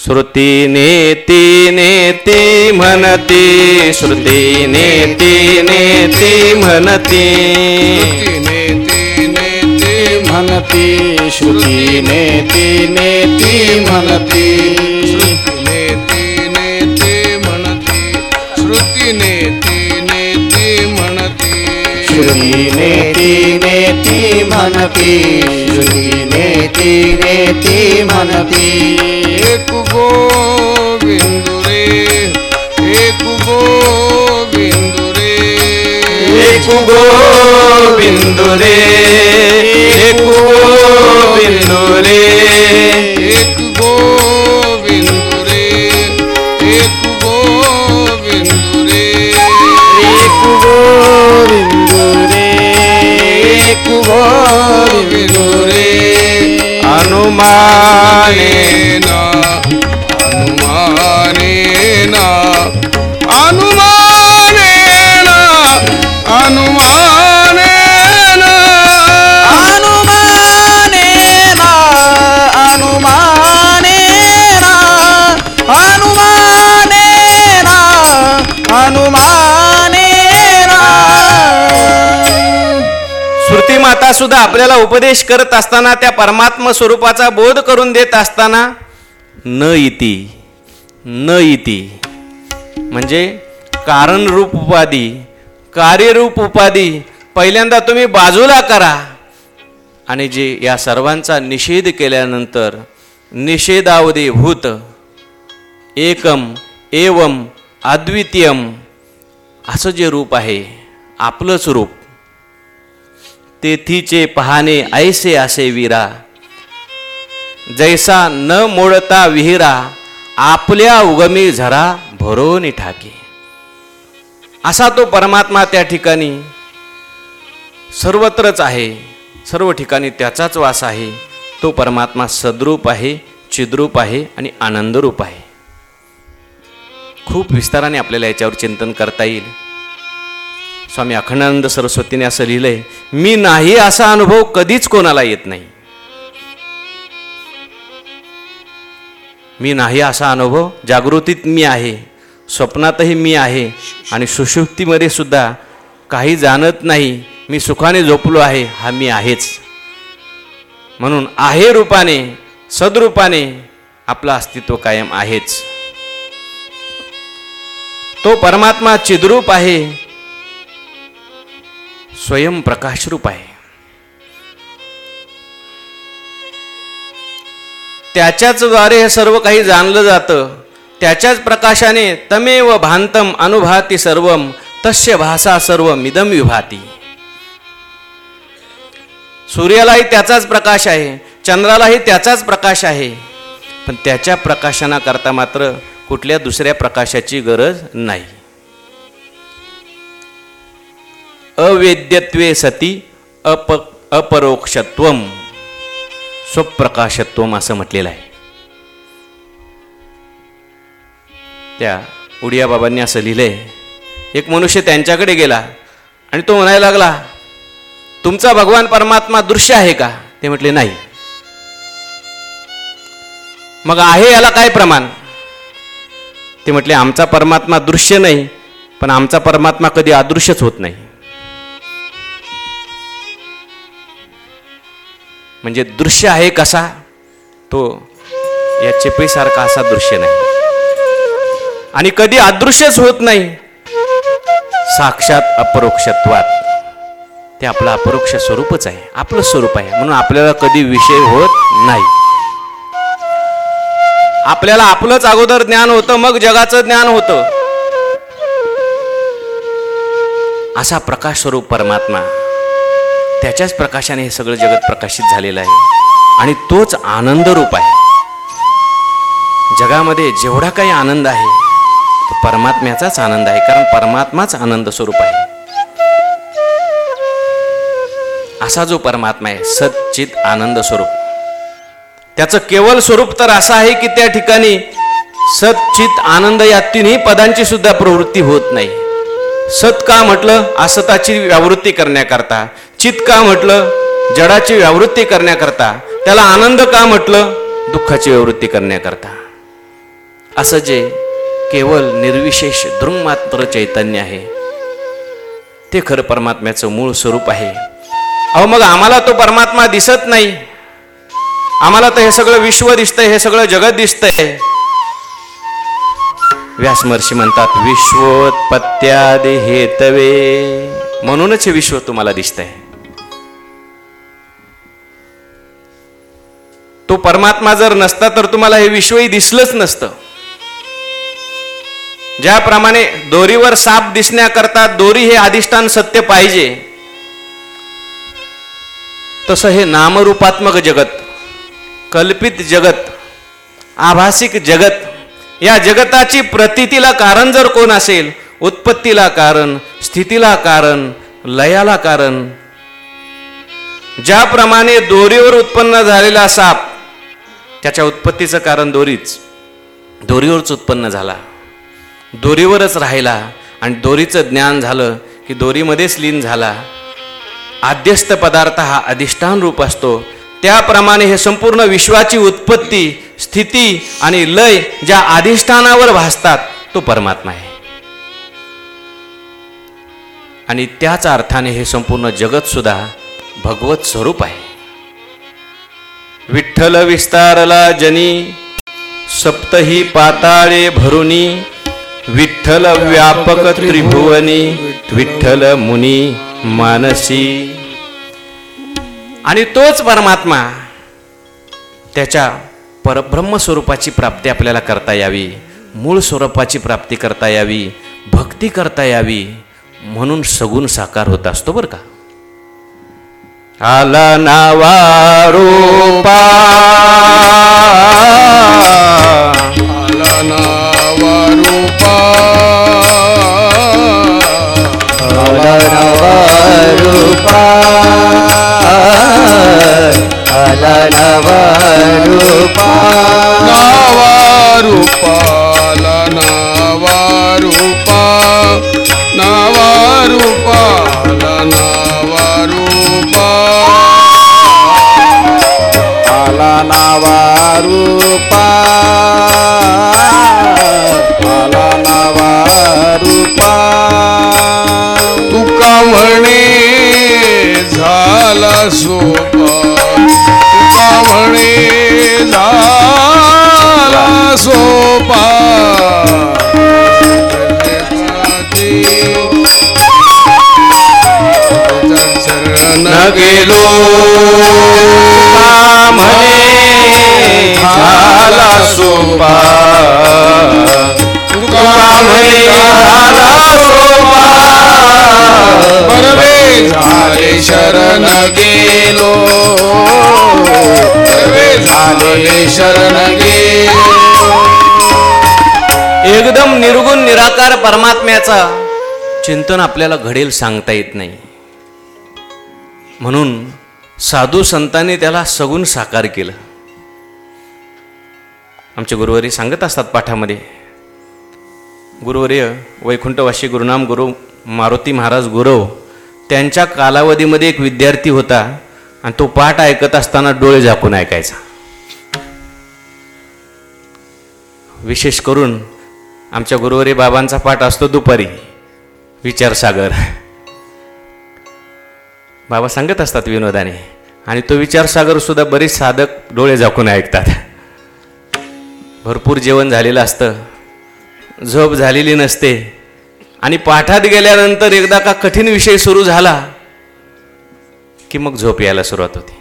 श्रुती नेती नेती म्हणती श्रुती नेती नेती म्हणती. नेती नेती म्हणती श्रुती नेती नेती म्हणती. नेती नेती म्हणती श्रुती नेती श्रुतीने तीने ती म्हणती श्रुतीने तीने ती म्हणती एक गोविंदू रे एक गोविंदू रे एक गोविंदू रे एक गोविंदू रे एक श्रुती सुद्धा आपल्याला उपदेश करत असताना त्या परमात्म स्वरूपाचा बोध करून देत असताना न इति न इति. म्हणजे कारणरूप उपाधी कार्यरूप उपाधी पहिल्यांदा तुम्ही बाजूला करा. आणि जे या सर्वांचा निषेध केल्यानंतर निषेधावधी भूत एकम एवम अद्वितीयम असं जे रूप आहे आपलंच रूप. तेथीचे पहाणे ऐसे असे विरा. जैसा न मोडता विहिरा आपल्या उगमी झरा भरोनी ठाके. असा तो परमात्मा त्या ठिकाणी सर्वत्रच आहे सर्व ठिकाणी त्याचाच वास आहे. तो परमात्मा सद्रूप आहे चिद्रूप आहे आणि आनंदरूप आहे. खूप विस्ताराने आपल्याला याच्यावर चिंतन करता येईल. स्वामी अखंडानंद सरस्वतीने असं लिहिलंय मी नाही असा अनुभव कधीच कोणाला येत नाही. मी नाही असा अनुभव जागृतीत मी आहे स्वप्नातही मी आहे आणि सुषुप्तीमध्ये सुद्धा काही जाणत नाही मी सुखाने झोपलो आहे हा मी आहेच. म्हणून आहे रूपाने सद्रूपाने आपलं अस्तित्व कायम आहेच. तो परमात्मा चिद्रूप आहे स्वयंप्रकाशरूप आहे. त्याच्याचद्वारे हे सर्व काही जाणलं जातं. त्याच्याच प्रकाशाने तमेव भांतम अनुभाती सर्व तस्य भाषा सर्व मिदम विभाती. सूर्यालाही त्याचाच प्रकाश आहे चंद्रालाही त्याचाच प्रकाश आहे. पण त्याच्या प्रकाशनाकरता मात्र कुठल्या दुसऱ्या प्रकाशाची गरज नाही. अवेद्यत्वे सती अप अपरोक्षत्व. स्वप्रकाशत्वम असं म्हटलेलं आहे. त्या उडिया बाबांनी असं लिहिलंय एक मनुष्य त्यांच्याकडे गेला आणि तो म्हणायला लागला तुमचा भगवान परमात्मा दृश्य आहे का? ते म्हटले नाही. मग आहे याला काय प्रमाण? ते म्हटले आमचा परमात्मा दृश्य नाही पण आमचा परमात्मा कधी अदृश्यच होत नाही. म्हणजे दृश्य आहे कसा तो या चिपळीसारखा असा दृश्य नाही. आणि कधी अदृश्यच होत नाही. साक्षात अपरोक्षत्वात. ते आपलं अपरोक्ष स्वरूपच आहे आपलं स्वरूप आहे म्हणून आपल्याला कधी विषय होत नाही. आपल्याला आपलंच अगोदर ज्ञान होतं मग जगाचं ज्ञान होतं. असा प्रकाश स्वरूप परमात्मा त्याच्याच प्रकाशाने हे सगळं जगत प्रकाशित झालेलं आहे. आणि तोच आनंद रूप आहे. जगामध्ये जेवढा काही आनंद आहे तो परमात्म्याचाच आनंद आहे कारण परमात्माच आनंद स्वरूप आहे. असा जो परमात्मा आहे सच्चित आनंद स्वरूप. त्याचं केवळ स्वरूप तर असं आहे की त्या ठिकाणी सच्चित आनंद या तिन्ही पदांची सुद्धा प्रवृत्ती होत नाही. सत का म्हटलं? असताची व्यावृत्ती करण्याकरता. चित का म्हटलं? जडाची व्यावृत्ती करण्याकरता. त्याला आनंद का म्हटलं? दुःखाची व्यावृत्ती करण्याकरता. असं जे केवळ निर्विशेष दृंगमात्र चैतन्य आहे ते खरं परमात्म्याचं मूळ स्वरूप आहे. अहो मग आम्हाला तो परमात्मा दिसत नाही. आम्हाला तर हे सगळं विश्व दिसतंय हे सगळं जगत दिसतंय. व्यासमर्षी म्हणतात विश्वोत्पत्त्यादि हेतवे म्हणूनच हे विश्व तुम्हाला दिसतंय. तो परमात्मा जर नसता तर तुम्हाला हे विश्वही दिसलंच नसतं. ज्याप्रमाणे दोरीवर साप दिसण्याकरता दोरी हे अधिष्ठान सत्य पाहिजे तसं हे नामरूपात्मक जगत कल्पित जगत आभासिक जगत या जगताची प्रतीतीला कारण जर कोण असेल उत्पत्तीला कारण स्थितीला कारण लयाला कारण. ज्याप्रमाणे दोरीवर उत्पन्न झालेला साप त्याच्या उत्पत्तीचं कारण दोरीच. दोरीवरच उत्पन्न झाला. दोरीवरच राहिला आणि दोरीचं ज्ञान झालं की दोरीमध्येच लीन झाला. आद्यस्त पदार्थ हा अधिष्ठान रूप असतो. त्याप्रमाणे हे संपूर्ण विश्वाची उत्पत्ती स्थिती आणि लय ज्या अधिष्ठानावर भासतात तो परमात्मा आहे. आणि त्याच अर्थाने हे संपूर्ण जगत सुद्धा भगवत स्वरूप आहे. विठ्ठल विस्तारला जनी सप्तही पाताळे भरुनी विठ्ठल व्यापक त्रिभुवनी विठ्ठल मुनी मानसी. आणि तोच परमात्मा त्याच्या परब्रह्म स्वरूपाची प्राप्ती आपल्याला करता यावी मूळ स्वरूपाची प्राप्ती करता यावी भक्ती करता यावी म्हणून सगुण साकार होत असतो बरं का? आला नावा रूपा आला नावा रूपा आला नवा रूपा. तुका म्हणे झाला सोपा. तुका म्हणे झाला सोपा. न गेलो. म्हणे झाला सोपा. म्हणे झाला सोपा. झाले शरण गेलो. झाले शरण गेलो. एकदम निर्गुण निराकार परमात्म्याचा चिंतन आपल्याला घडेल सांगता येत नाही. म्हणून साधू संतांनी त्याला सगुण साकार केलं. आमचे गुरुवारी सांगत असतात पाठामध्ये गुरुवर्य वैकुंठवासी गुरुनाम गुरु मारुती महाराज गुरव त्यांच्या कालावधीमध्ये एक विद्यार्थी होता आणि तो पाठ ऐकत असताना डोळे झाकून ऐकायचा. विशेष करून आमच्या गुरुवारी बाबांचा पाठ असतो दुपारी विचारसागर. बाबा सांगत असतात विनोदाने. आणि तो विचारसागरसुद्धा बरेच साधक डोळे झाकून ऐकतात. भरपूर जेवण झालेलं असतं. झोप झालेली नसते. आणि पाठात गेल्यानंतर एकदा का कठीण विषय सुरू झाला की मग झोप यायला सुरुवात होती.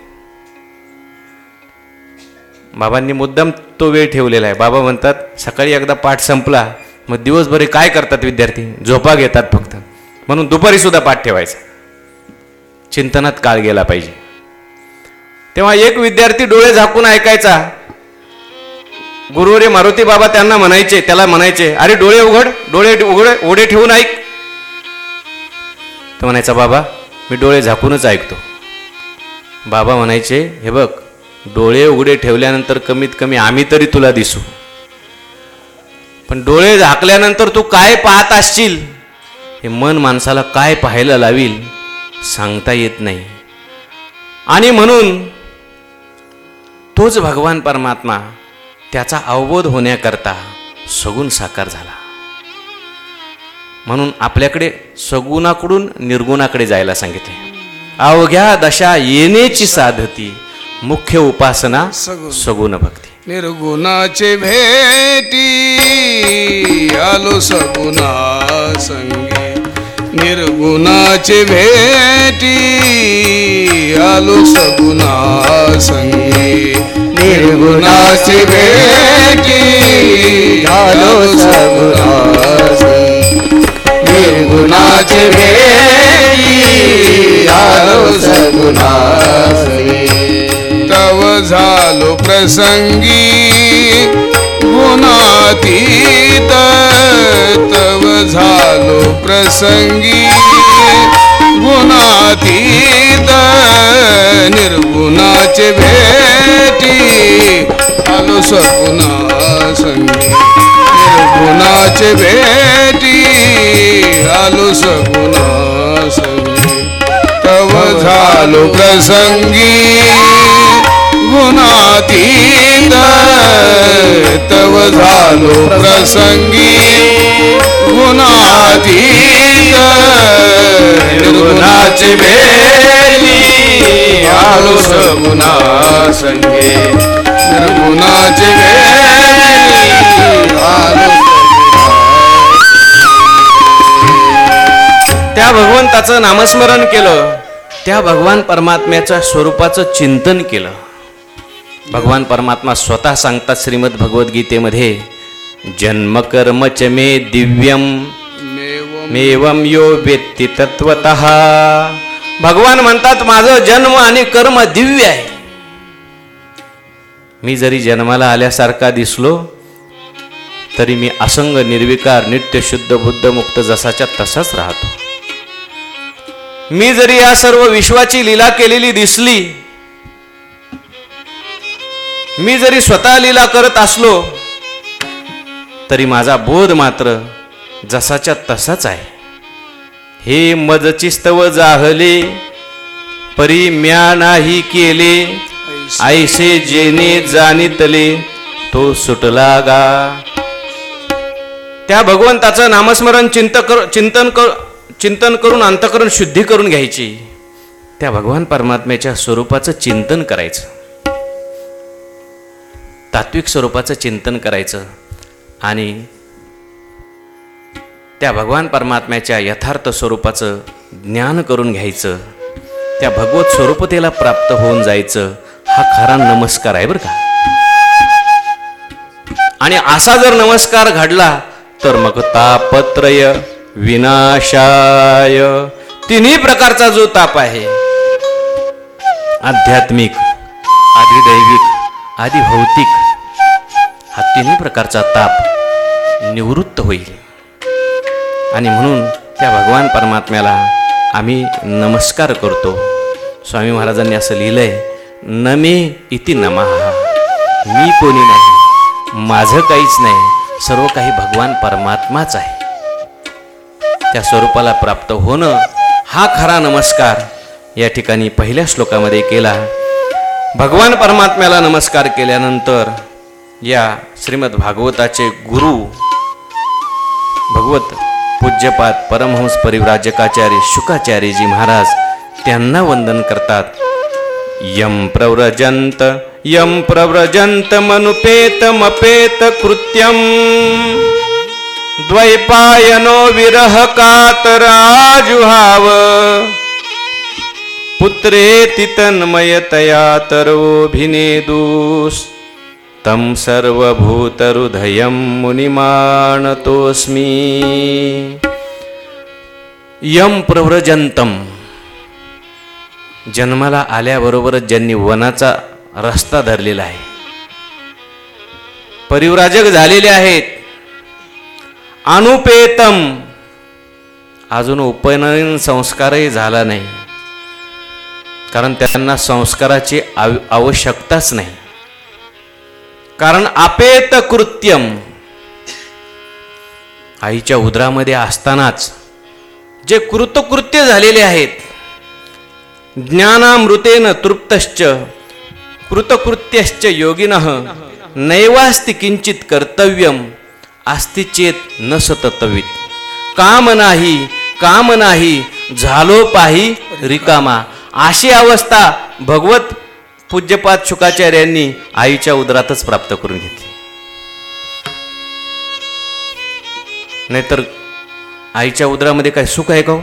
बाबांनी मुद्दाम तो वेळ ठेवलेला आहे. बाबा म्हणतात सकाळी एकदा पाठ संपला मग दिवसभर काय करतात विद्यार्थी? झोपा घेतात फक्त. म्हणून दुपारी सुद्धा पाठ ठेवायचा. चिंतनात काळ गेला पाहिजे. तेव्हा एक विद्यार्थी डोळे झाकून ऐकायचा. गुरुवरे मारुती बाबा त्यांना म्हणायचे त्याला म्हणायचे अरे डोळे उघड डोळे उघड ओढे ठेवून ऐक. तो म्हणायचा बाबा मी डोळे झाकूनच ऐकतो. बाबा म्हणायचे हे बघ डोळे उघडे ठेवल्यानंतर कमीत कमी आम्ही तरी तुला दिसू. पण डोळे झाकल्यानंतर तू काय पाहत असशील? हे मन माणसाला काय पाहायला लावील? सांगता येत नाही. आणि म्हणून तोच भगवान परमात्मा त्याचा अवबोध होण्याकरता सगुण साकार झाला. म्हणून आपल्याकडे सगुणाकडून निर्गुणाकडे जायला सांगितले. अवघ्या दशा येण्याची साधती मुख्य उपासना सगुण. सगुण भक्ती. निर्गुणाचे भेटी आलो सगुणा संगे निर्गुणाचे भेटी आलो सगुणा संगे निर्गुणाचे भेटी आलो सगुणा निर्गुणाचे भेटी आलो सगुणा तव झालो प्रसंगी गुणातीत तव झालो प्रसंगी. गुणातीत निर्गुणाचे भेटी. आलो सगुणा संगी. निर्गुणाचे भेटी. आलो सगुणा संगी. तव झालो प्रसंगी. गुणातीत तव झालो प्रसंगी. गुणातीत निर्गुणाचे भेटी आलो सगुणा संगे. आलो त्या भगवंताचं नामस्मरण केलं त्या भगवान परमात्म्याच्या स्वरूपाचं चिंतन केलं. भगवान परमात्मा स्वतः सांगतात श्रीमद भगवद्गीतेमध्ये जन्मकर्म च मे दिव्यम मेवम यो व्यक्ती तत्वत भगवान म्हणतात माझं जन्म आणि कर्म दिव्य आहे. मी जरी जन्माला आल्यासारखा दिसलो तरी मी असंग निर्विकार नित्य शुद्ध बुद्ध मुक्त जसाच्या तसाच राहतो. मी जरी या सर्व विश्वाची लीला केलेली दिसली मी जरी स्वतः लीला करत असलो तरी माझा बोध मात्र जसाच्या तसाच आहे. हे मजचिस्तव जाहले परी म्या नाही केले ऐसे जेने जाणितले तो सुटला गा. त्या भगवंताचं नामस्मरण चिंत कर चिंतन कर चिंतन करून अंतकरण शुद्धी करून घ्यायची. त्या भगवान परमात्म्याच्या स्वरूपाचं चिंतन करायचं. तात्विक स्वरूपाचं चिंतन करायचं आणि त्या भगवान परमात्म्याच्या यथार्थ स्वरूपाचं ज्ञान करून घ्यायचं. त्या भगवत स्वरूपतेला प्राप्त होऊन जायचं. हा खरा नमस्कार आहे बरं का? आणि असा जर नमस्कार घडला तर मग तापत्रय विनाशाय. तिन्ही प्रकारचा जो ताप आहे आध्यात्मिक आधिदैविक आधी भौतिक हा तिन्ही प्रकारचा ताप निवृत्त होईल. आणि म्हणून त्या भगवान परमात्म्याला आम्ही नमस्कार करतो. स्वामी महाराजांनी असं लिहिलंय नमे इति नमहा मी कोणी नाही माझं काहीच नाही सर्व काही भगवान परमात्माच आहे. त्या स्वरूपाला प्राप्त होणं हा खरा नमस्कार या ठिकाणी पहिल्या श्लोकामध्ये केला. भगवान परमात्म्याला नमस्कार केल्यानंतर या श्रीमद भागवताचे गुरु भगवत पूज्यपाद परमहंस परिव्राजकाचार्य शुकाचार्यजी महाराज त्यांना वंदन करतात. यम प्रव्रजंत यम प्रव्रजंत मनुपेतमपेत कृत्यम द्वैपायनो विरह कातराजुहाव पुत्रेति तन्मयतया तरोभिनेदुस्. तं सर्वभूतहृदयं मुनिमानतोऽस्मि। यम प्रव्रजंतम जन्माला आल्याबरोबरच ज्यांनी वनाचा रस्ता धरलेला आहे परिव्राजक झालेले आहेत अनुपेतम. अजून उपनयन संस्कारही झाला नाही कारण त्यांना संस्काराची आव आवश्यकताच नाही. कारण अपेत कृत्यम. आईच्या उदरामध्ये असतानाच जे कृतकृत्य झालेले आहेत ज्ञानामृतेन तृप्तश्च कृतकृत्यश्च योगिन नैवास्ति किंचित कर्तव्यम आस्ति चेत न सततवित. काम नाही काम नाही झालो पाही रिकामा. अशी अवस्था भगवत पूज्यपाद शुकाचार्यांनी आईच्या उदरातच प्राप्त करून घेतली. नाहीतर आईच्या उदरामध्ये काय सुख आहे का हो?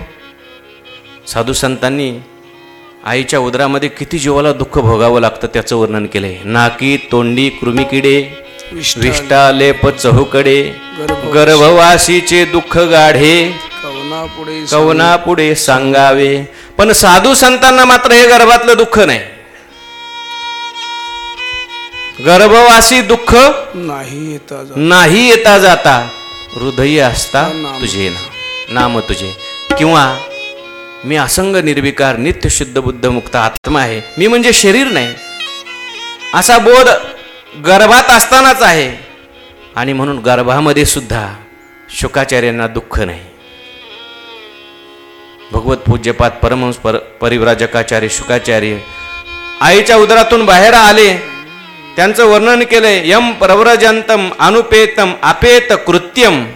साधू संतांनी आईच्या उदरामध्ये किती जीवाला दुःख भोगावं लागतं त्याचं वर्णन केलंय. नाकी तोंडी कृमिकिडे विष्टा लेप चहूकडे गर्भवासीचे दुःख गाढे कवना पुढे सांगावे. पण साधू संतांना मात्र हे गर्भातलं दुःख नाही. गर्भवासी दुःख नाही येता नाही येता जाता हृदयी असता तुझे ना नाम तुझे. किंवा मी असंग निर्विकार नित्य शुद्ध बुद्ध मुक्त आत्मा आहे. मी म्हणजे शरीर नाही. असा बोध गर्भात असतानाच आहे. आणि म्हणून गर्भामध्ये सुद्धा शुकाचार्यांना दुःख नाही. भगवत पूज्यपाद परमहंस पर परिव्राजकाचार्य शुकाचार्य आईच्या उदरातून बाहेर आले. त्यांचं वर्णन केलंय यम प्रव्रजंतम अनुपेतम अपेत कृत्यम.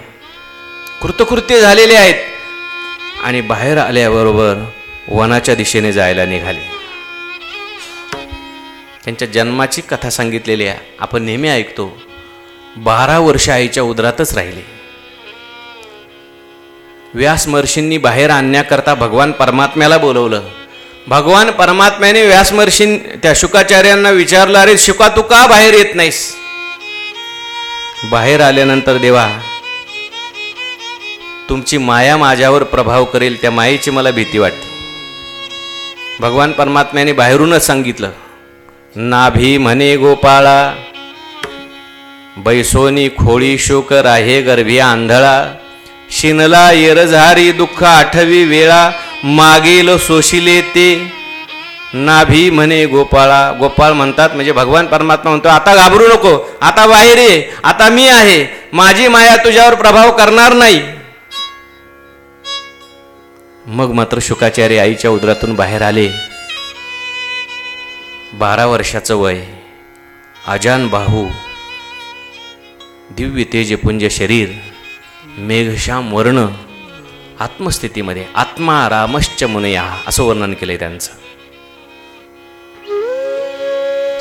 कृतकृत्य झालेले आहेत. आणि बाहेर आल्याबरोबर वनाच्या दिशेने जायला निघाले. त्यांच्या जन्माची कथा सांगितलेली आहे. आपण नेहमी ऐकतो बारा वर्ष आईच्या उदरातच राहिले. व्यास महर्षींनी बाहेर आणण्याकरता भगवान परमात्म्याला बोलवलं. भगवान परमात्म्याने व्यासमर्षी त्या शुकाचार्यांना विचारलं अरे शुका तू का बाहेर येत नाहीस? बाहेर आल्यानंतर देवा तुमची माया माझ्यावर प्रभाव करेल त्या मायेची मला भीती वाटते. भगवान परमात्म्याने बाहेरूनच सांगितलं नाभी म्हणे गोपाळा बैसोनी खोळी शोक राहे गर्भी आंधळा शिनला येरझारी दुःख आठवी वेळा मागेल सोशिले ते. नाभी म्हणे गोपाळा गोपाळ म्हणतात म्हणजे भगवान परमात्मा म्हणतो आता घाबरू नको आता बाहेर ये आता मी आहे माझी माया तुझ्यावर प्रभाव करणार नाही. मग मात्र शुकाचार्य आईच्या उदरातून बाहेर आले. बारा वर्षाचं वय. अजान बाहू. दिव्य तेजपुंज शरीर. मेघश्याम वर्ण. आत्मस्थितीमध्ये आत्मा रामश्च मुनया असं वर्णन केलंय त्यांचं.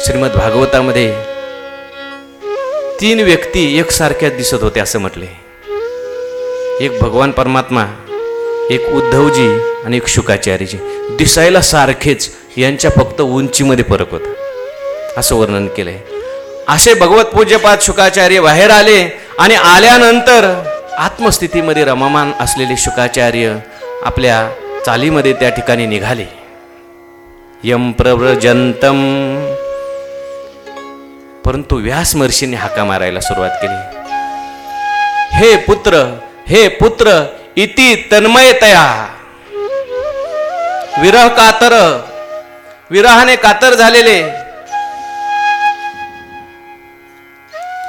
श्रीमद भागवतामध्ये तीन व्यक्ती एकसारख्या दिसत होते असं म्हटले. एक भगवान परमात्मा एक उद्धवजी आणि एक शुकाचार्यजी. दिसायला सारखेच यांच्या फक्त उंचीमध्ये फरक होता असं वर्णन केलंय. असे भगवत पूज्यपाद शुकाचार्य बाहेर आले आणि आल्यानंतर आत्मस्थितीमध्ये रममान असलेले शुकाचार्य आपल्या चालीमध्ये त्या ठिकाणी निघाले. यम प्रव्रजंतम. परंतु व्यास महर्षीने हाका मारायला सुरुवात केली. हे पुत्र हे पुत्र इति तन्मयतया. विरह कातर विरहाने कातर झालेले.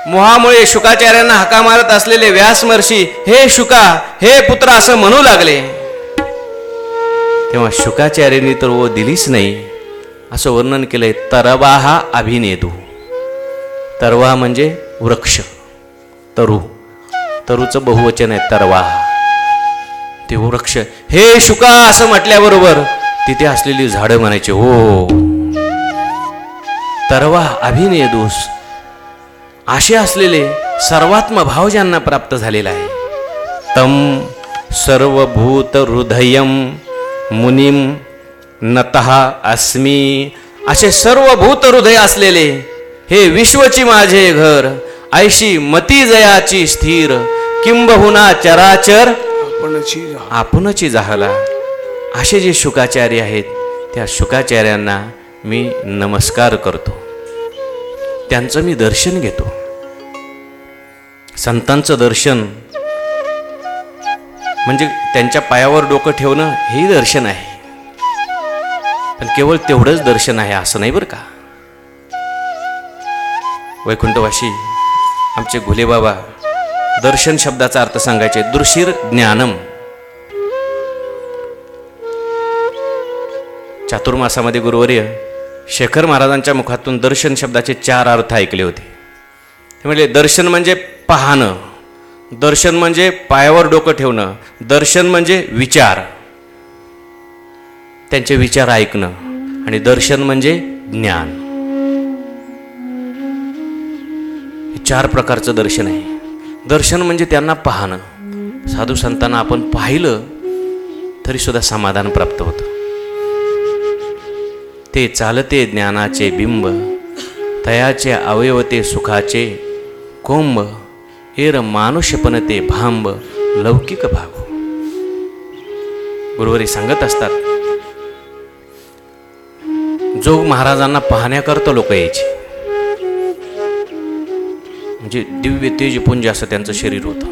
मोहामुळे शुकाचार्यांना हाका मारत असलेले व्यासमर्षी हे शुका हे पुत्र असं म्हणू लागले. तेव्हा शुकाचार्यांनी तर ओ दिलीच नाही. असं वर्णन केलंय तरवाहा अभिनेदू. तरवा म्हणजे वृक्ष तरु. तरुचं बहुवचन आहे तरवाहा ते वृक्ष हे शुका असं म्हटल्याबरोबर तिथे असलेली झाडं म्हणायची हो. हो, हो. तरवा अभिनेदूस. असे असलेले सर्वात्म भाव ज्यांना प्राप्त झालेला आहे. तम सर्वभूत हृदयम मुनीम नतः अस्मी. असे सर्वभूत हृदय असलेले हे विश्वची माझे घर ऐशी मती जयाची स्थिर किंबहुना चराचर आपणची जाहला. असे जे शुकाचार्य आहेत त्या शुकाचार्यांना मी नमस्कार करतो. त्यांचं मी दर्शन घेतो. संतांचं दर्शन म्हणजे त्यांच्या पायावर डोकं ठेवणं हेही दर्शन आहे. पण केवळ तेवढंच दर्शन आहे असं नाही बरं का? वैकुंठवाशी आमचे घुले बाबा दर्शन शब्दाचा अर्थ सांगायचे दृशीर ज्ञानम. चातुर्मासामध्ये गुरुवर्य शेखर महाराजांच्या मुखातून दर्शन शब्दाचे चार अर्थ ऐकले होते. ते म्हणजे दर्शन म्हणजे पाहणं दर्शन म्हणजे पायावर डोकं ठेवणं दर्शन म्हणजे विचार त्यांचे विचार ऐकणं आणि दर्शन म्हणजे ज्ञान. हे चार प्रकारचं दर्शन आहे. दर्शन म्हणजे त्यांना पाहणं. साधू संतांना आपण पाहिलं तरी सुद्धा समाधान प्राप्त होतं. ते चालते ज्ञानाचे बिंब तयाचे अवयवते सुखाचे कोंब एर मानुषपण ते भांब लौकिक भागो. गुरुवारी सांगत असतात जोग महाराजांना पाहण्याकरता लोक यायचे. म्हणजे दिव्य तेजपुंज असं त्यांचं शरीर होतं.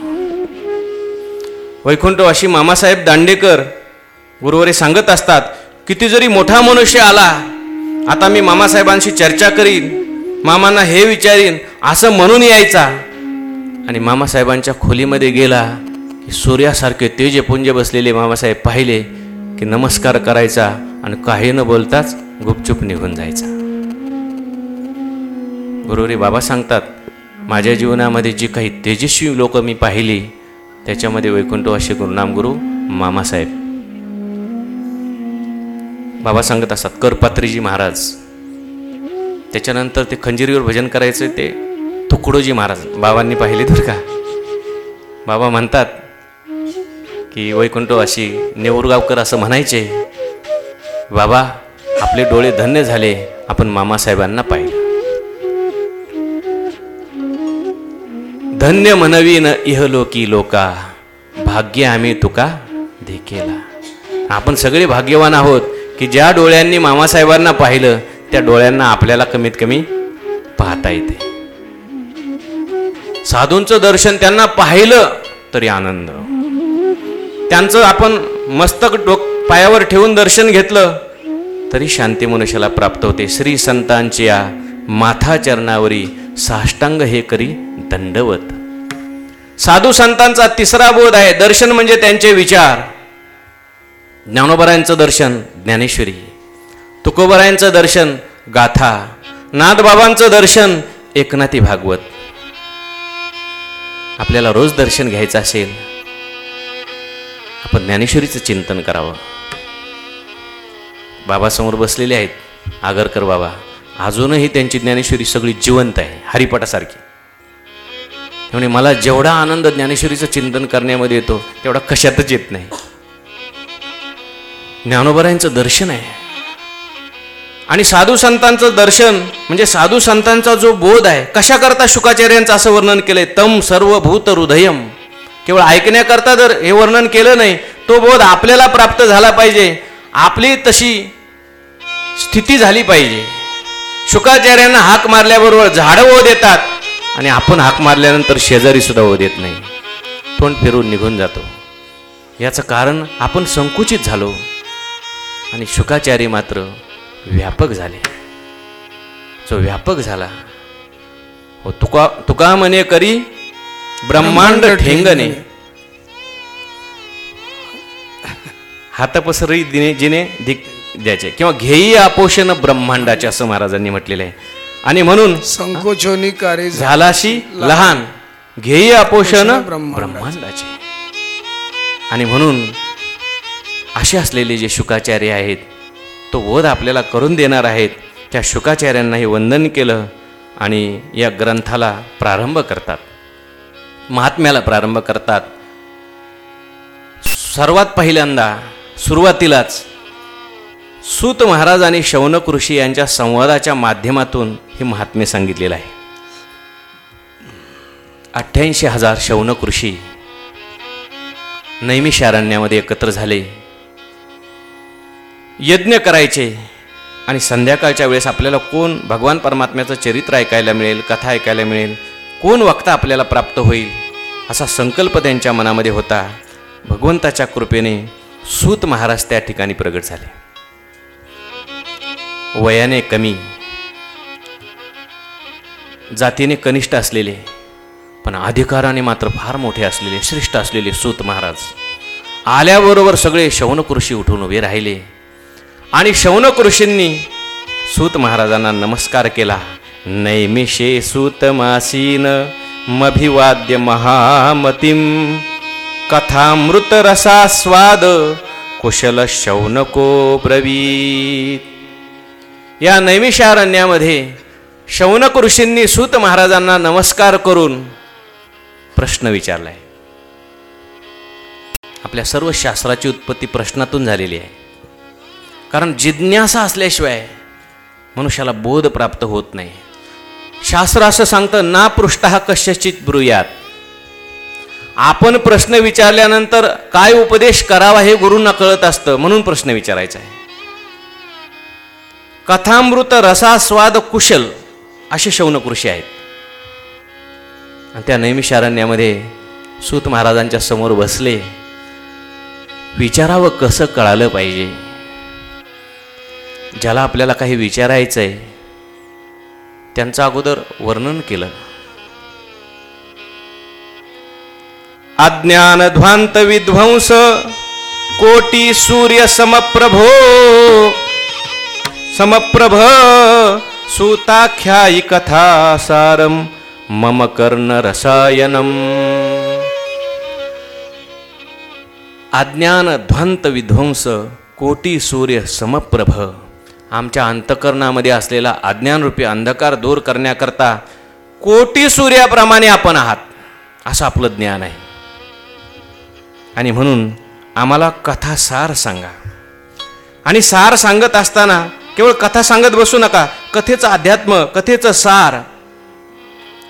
वैकुंठवाशी मामासाहेब दांडेकर गुरुवारी सांगत असतात किती जरी मोठा मनुष्य आला आता मी मामासाहेबांशी चर्चा करीन मामांना हे विचारीन असं म्हणून यायचा. आणि मामासाहेबांच्या खोलीमध्ये गेला की सूर्यासारखे तेजपुंज बसलेले मामासाहेब पाहिले की नमस्कार करायचा आणि काही न बोलताच गुपचूप निघून जायचा. गुरुरी बाबा सांगतात माझ्या जीवनामध्ये जी काही तेजस्वी लोक मी पाहिली त्याच्यामध्ये वैकुंठ असे गुरुनाम गुरु मामासाहेब बाबा सांगत असतात करपात्रीजी महाराज. त्याच्यानंतर ते खंजिरीवर भजन करायचं ते तुकडोजी महाराज. बाबांनी पाहिले तर का? बाबा म्हणतात की वैकुंठ अशी नेऊरगावकर असं म्हणायचे बाबा आपले डोळे धन्य झाले आपण मामासाहेबांना पाहिलं. धन्य म्हणवी न इहलोकी लोका भाग्य आम्ही तुका देखेला आपण सगळे भाग्यवान आहोत. की ज्या डोळ्यांनी मामासाहेबांना पाहिलं त्या डोळ्यांना आपल्याला कमीत कमी पाहता येते. साधूंचं दर्शन त्यांना पाहिलं तरी आनंद. त्यांचं आपण मस्तक डोक पायावर ठेवून दर्शन घेतलं तरी शांती मनुष्याला प्राप्त होते. श्री संतांची या माथा चरणावरी साष्टांग हे करी दंडवत. साधू संतांचा तिसरा बोध आहे दर्शन म्हणजे त्यांचे विचार. ज्ञानोबरायांचं दर्शन ज्ञानेश्वरी तुकोबरायांचं दर्शन गाथा नाथबाबांचं दर्शन एकनाथी भागवत. आपल्याला रोज दर्शन घ्यायचं असेल आपण ज्ञानेश्वरीचं चिंतन करावं. बाबासमोर बसलेले आहेत आगरकर बाबा. अजूनही त्यांची ज्ञानेश्वरी सगळी जिवंत आहे हरिपटासारखी त्यामुळे मला जेवढा आनंद ज्ञानेश्वरीचं चिंतन करण्यामध्ये येतो तेवढा कशातच येत नाही. ज्ञानोबरायांचं दर्शन आहे. आणि साधू संतांचं दर्शन म्हणजे साधू संतांचा जो बोध आहे कशाकरता शुकाचार्यांचं असं वर्णन केलंय? तम सर्वभूत हृदयम. केवळ ऐकण्याकरता जर हे वर्णन केलं नाही तो बोध आपल्याला प्राप्त झाला पाहिजे. आपली तशी स्थिती झाली पाहिजे. शुकाचार्यांना हाक मारल्याबरोबर झाडं ओ देतात आणि आपण हाक मारल्यानंतर शेजारी सुद्धा ओ देत नाही. तोंड फिरून निघून जातो. याचं कारण आपण संकुचित झालो. आणि शुकाचार्य मात्र व्यापक झाले. जो व्यापक झाला हो तुका तुका म्हणे करी ब्रह्मांड ठेंगणे. हात पसरी दिने जिने दिक द्यायचे. किंवा घेई आपोषण ब्रह्मांडाचे असं महाराजांनी म्हटलेलं आहे. आणि म्हणून संकोचोनी कार्य झालाशी लहान. घेई आपोषण. ब्रह्मांडाचे. आणि म्हणून असे असलेले जे शुकाचार्य आहेत तो वध आपल्याला करून देणार आहेत त्या शुकाचार्यांनाही वंदन केलं आणि या ग्रंथाला प्रारंभ करतात. महात्म्याला प्रारंभ करतात. सर्वात पहिल्यांदा सुरुवातीलाच सूत महाराज आणि शौनक ऋषी यांच्या संवादाच्या माध्यमातून हे महात्म्य सांगितलेलं आहे. अठ्ठ्याऐंशी हजार शौनक ऋषी नैमिषारण्यामध्ये एकत्र झाले. यज्ञ करायचे. आणि संध्याकाळच्या वेळेस आपल्याला कोण भगवान परमात्म्याचं चरित्र ऐकायला मिळेल कथा ऐकायला मिळेल कोण वक्ता आपल्याला प्राप्त होईल असा संकल्प त्यांच्या मनामध्ये होता. भगवंताच्या कृपेने सूत महाराज त्या ठिकाणी प्रगट झाले. वयाने कमी. जातीने कनिष्ठ असलेले पण अधिकाराने मात्र फार मोठे असलेले श्रेष्ठ असलेले सूत महाराज. आल्याबरोबर सगळे शौनकृषी उठून उभे राहिले. आणि शौनक ऋषींनी सूत महाराजांना नमस्कार केला. नैमिषे सूत मासीन मभिवाद्य महामतीम. कथामृत रसास्वाद कुशल शौनको ब्रवीत. या नैमिषारण्यामध्ये शौनक ऋषींनी सूत महाराजांना नमस्कार करून प्रश्न विचारलाय. आपल्या सर्व शास्त्राची उत्पत्ती प्रश्नातून झालेली आहे. कारण जिज्ञासा असल्याशिवाय मनुष्याला बोध प्राप्त होत नाही. शास्त्र असं सांगतं ना पृष्ठ हा कश्यचित ब्रुयात. आपण प्रश्न विचारल्यानंतर काय उपदेश करावा हे गुरूंना कळत असतं म्हणून प्रश्न विचारायचा आहे. कथामृत रसास्वाद कुशल असे शौनकृषी आहेत. आणि त्या नैमिषारण्यामध्ये सूत महाराजांच्या समोर बसले. विचारावं कसं कळालं पाहिजे? ज्याला आपल्याला काही विचारायचं आहे त्यांचं अगोदर वर्णन केलं. अज्ञानध्वांत विध्वंस कोटी सूर्य समप्रभो। समप्रभ सूताख्यायी कथा सारम मम कर्ण रसायनम। अज्ञान ध्वंत विध्वंस कोटी सूर्य समप्रभ। आमच्या अंतकरणामध्ये असलेला अज्ञानरूपी अंधकार दूर करण्याकरता कोटी सूर्याप्रमाणे आपण आहात असं आपलं ज्ञान आहे. आणि म्हणून आम्हाला कथा सार सांगा. आणि सार सांगत असताना केवळ कथा सांगत बसू नका कथेचं अध्यात्म कथेचं सार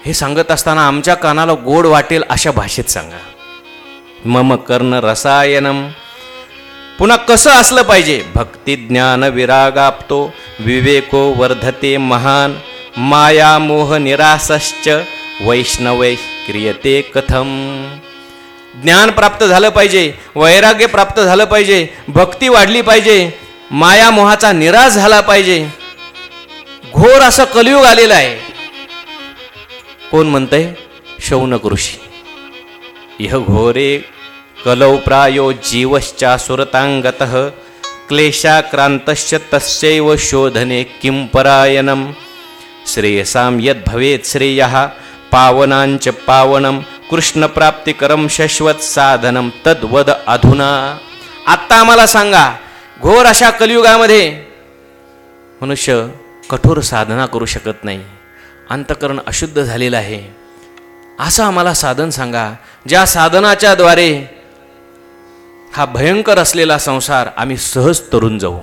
हे सांगत असताना आमच्या कानाला गोड वाटेल अशा भाषेत सांगा. मम कर्ण रसायनम पुन्हा कसं असलं पाहिजे? भक्ती ज्ञान विरागाप्तो विवेको वर्धते महान. माया मोह निरासश्च. वैष्णवै क्रियते कथम. ज्ञान प्राप्त झालं पाहिजे. वैराग्य प्राप्त झालं पाहिजे. भक्ती वाढली पाहिजे. माया मोहाचा निराश झाला पाहिजे. घोर असं कलियुग आलेलं आहे. कोण म्हणतंय? शौनक ऋषी. इह घोरे कलौ प्रायो जीवश्चासुरतांगत क्लेशाक्रांतश्च तस्यैव शोधने किं परायणं श्रेयसां यद्भवेत् श्रेयः पावनाञ्च पावनं कृष्णप्राप्तिकरं शश्वत साधनं तद्वद अधुना। आत्ता आम्हाला सांगा घोर अशा कलियुगामध्ये मनुष्य कठोर साधना करू शकत नाही अंतकरण अशुद्ध झालेलं आहे। असं आम्हाला साधन सांगा ज्या साधनाच्या द्वारे हा भयंकर असलेला संसार आम्ही सहज तरून जाऊ.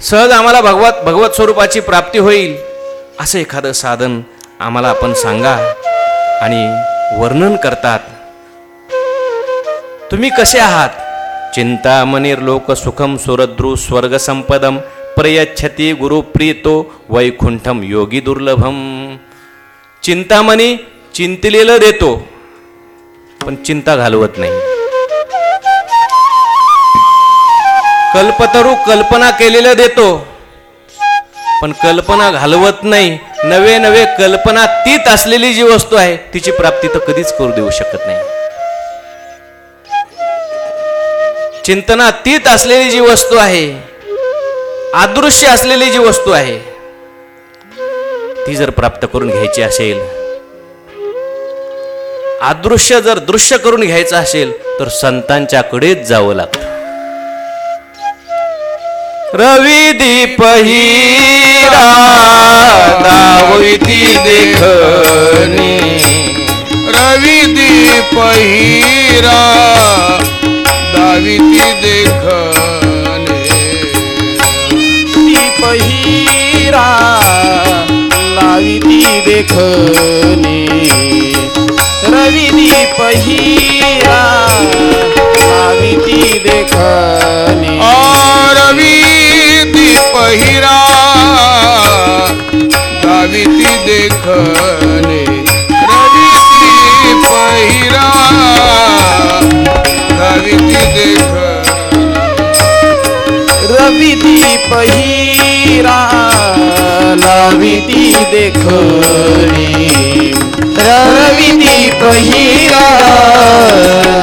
सहज आम्हाला भगवत भगवत स्वरूपाची प्राप्ती होईल असं एखादं साधन आम्हाला आपण सांगा आणि वर्णन करतात. तुम्ही कसे आहात? चिंतामणिर लोक सुखम सुरद्रू स्वर्ग संपदम प्रयच्छती गुरुप्रीतो वैकुंठम योगी दुर्लभम. चिंतामणी चिंतलेलं देतो. पण चिंता घालवत नाही. कल्पतरू कल्पना केलेलं देतो पण कल्पना घालवत नाही. नवे नवे कल्पना तीत असलेली जी वस्तू आहे तिची प्राप्ती तर कधीच करू देऊ शकत नाही. चिंतना तीत असलेली जी वस्तू आहे अदृश्य असलेली जी वस्तू आहे ती जर प्राप्त करून घ्यायची असेल अदृश्य जर दृश्य करून घ्यायचं असेल तर संतांच्याकडेच जावं लागतं. रवी दीप हिरा देखनी रवि दीप हीरा दाविती देखने दीप हिरा लाविती देखने रवि दीप देख लाविती देखने और रवि दीप हीरा दाविती देखने रवि दीप दीप पहिरा लाविती देखरी रवि दीप हिरा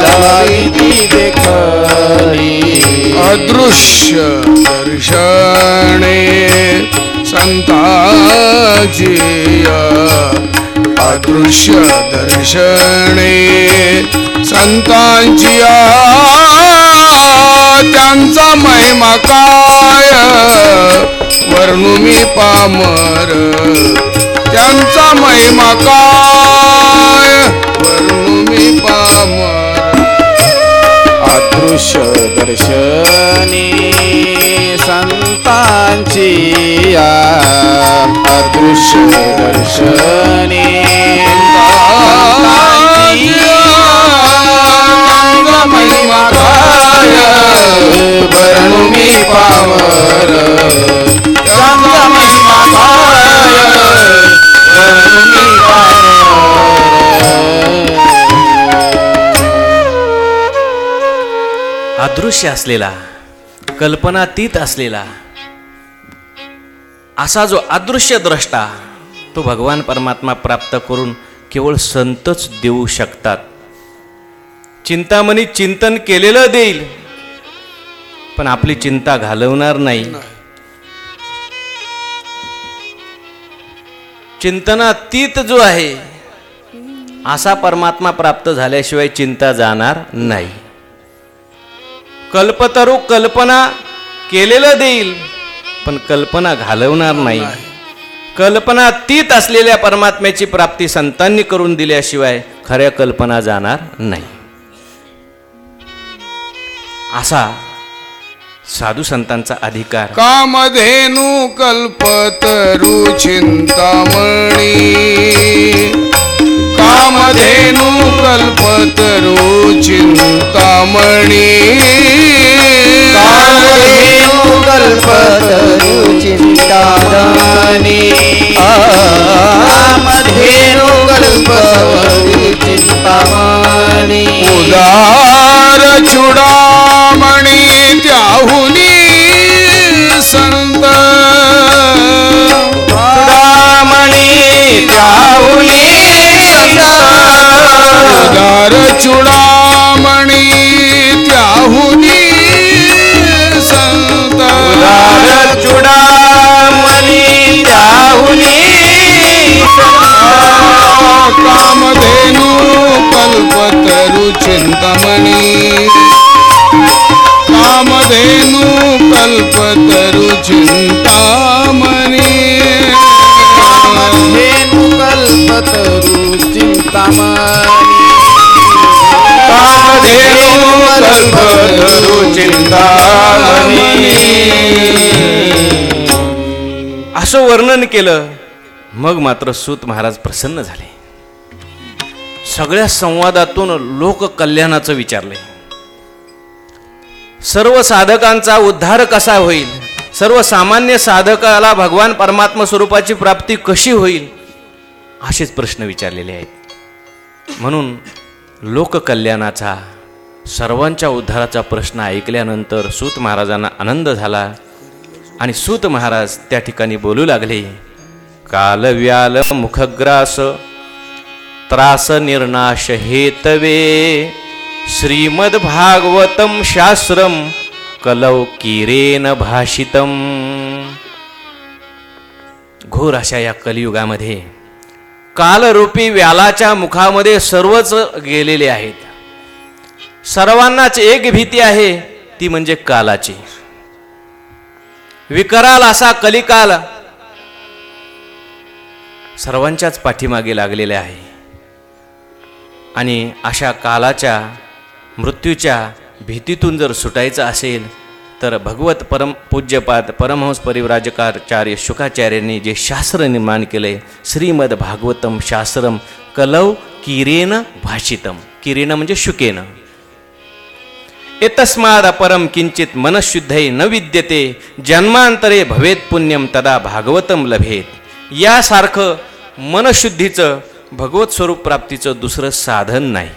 लाविती देखने अदृश्य दर्शने संताजिया। अदृश्य दर्शने संतांची आ, त्यांचा महिमा काय? वर्णू मी पामर. त्यांचा महिमा काय? वर्णू मी पामर. अदृश्य दर्शनी संतांची या. अदृश्य दर्शनी महिमा काय मी पावर त्यांचा महिमा काय अदृश्य असलेला कल्पनातीत असलेला असा जो अदृश्य द्रष्टा तो भगवान परमात्मा प्राप्त करून केवळ संतच देऊ शकतात. चिंतामणी चिंतन केलेलं देईल. पण आपली चिंता घालवणार नाही. चिंतनातीत जो आहे असा परमात्मा प्राप्त झाल्याशिवाय चिंता जाणार नाही. कल्पतरू कल्पना केलेलं देईल पण कल्पना घालवणार नाही. कल्पना तीत असलेल्या परमात्म्याची प्राप्ती संतांनी करून दिल्याशिवाय खऱ्या कल्पना जाणार नाही. असा साधू संतांचा अधिकार. कामधेनु कल्पतरु चिंतामणी. कामधेनु कल्पतरु चिंतामणी कामधेनु कल्पतरु चिंतामणी कामधेनु कल्पतरु चिंतामणी उदार चुडामणी त्याहुनी संत उदार चुडामणी त्याहुनी संत चुडामणी त्याहुनी कामधेनु कल्पतरु चिंतामणी कामधेनु कल्पतरु चिंतामणी तरू चिंतामणी. कामधेनु चिंतामणी. असं वर्णन केलं मग मात्र सूत महाराज प्रसन्न झाले. सगळ्या संवादातून लोककल्याणाचं विचारले. सर्व साधकांचा उद्धार कसा होईल? सर्वसामान्य साधकाला भगवान परमात्मा स्वरूपाची प्राप्ती कशी होईल? असेच प्रश्न विचारलेले आहेत. म्हणून लोककल्याणाचा सर्वांच्या उद्धाराचा प्रश्न ऐकल्यानंतर सूत महाराजांना आनंद झाला आणि सूत महाराज त्या ठिकाणी बोलू लागले कालव्याल मुखग्रास त्रास निर्नाश हेतवे श्रीमद भागवतम शास्त्रम कलव किरेन भाषितम. घोर अशा या कलियुगामध्ये कालरूपी व्यालाच्या मुखामध्ये सर्वच गेलेले आहेत. सर्वांनाच एक भीती आहे ती म्हणजे कालाची. विकराल असा कलिकाल सर्वांच्याच पाठीमागे लागलेले आहे. आणि अशा कालाच्या मृत्यूच्या भीतीतून जर सुटायचं असेल तर भगवत परम पूज्यपाद परमहंस परिव्राजकाचार्य शुकाचार्यांनी जे शास्त्र निर्माण केले श्रीमद भागवतम शास्त्रम कलौ किरेन भाषितम. किरेन म्हणजे शुकेन. एतस्माद अपरम किंचित मनशुद्धे न विद्यते जन्मांतरे भवेत पुण्यम तदा भागवतम लभेत. यासारखं मनशुद्धीचं भगवत स्वरूप प्राप्तीचं दुसरं साधन नाही.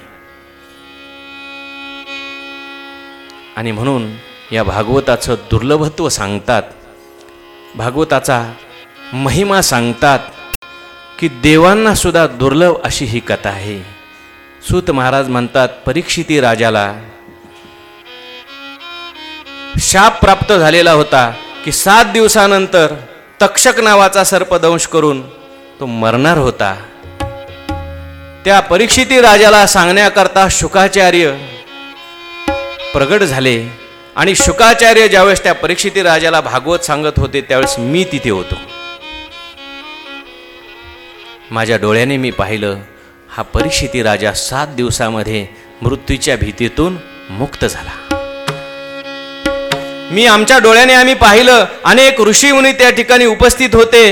आणि म्हणून या भागवताचं दुर्लभत्व सांगतात. भागवताचा महिमा सांगतात की देवांना सुद्धा दुर्लभ अशी ही कथा आहे. सूत महाराज म्हणतात परीक्षिती राजाला शाप प्राप्त झालेला होता की सात दिवसानंतर तक्षक नावाचा सर्पदंश करून तो मरणार होता. त्या परीक्षिती राजाला सांगण्याकरता शुकाचार्य प्रगट झाले. आणि शुकाचार्य ज्यावेळेस त्या परीक्षिती राजाला भागवत सांगत होते त्यावेळेस मी तिथे होतो. माझ्या डोळ्याने मी पाहिलं हा परीक्षिती राजा सात दिवसामध्ये मृत्यूच्या भीतीतून मुक्त झाला. मी आमच्या डोळ्याने आम्ही पाहिलं अनेक ऋषीमुनी त्या ठिकाणी उपस्थित होते.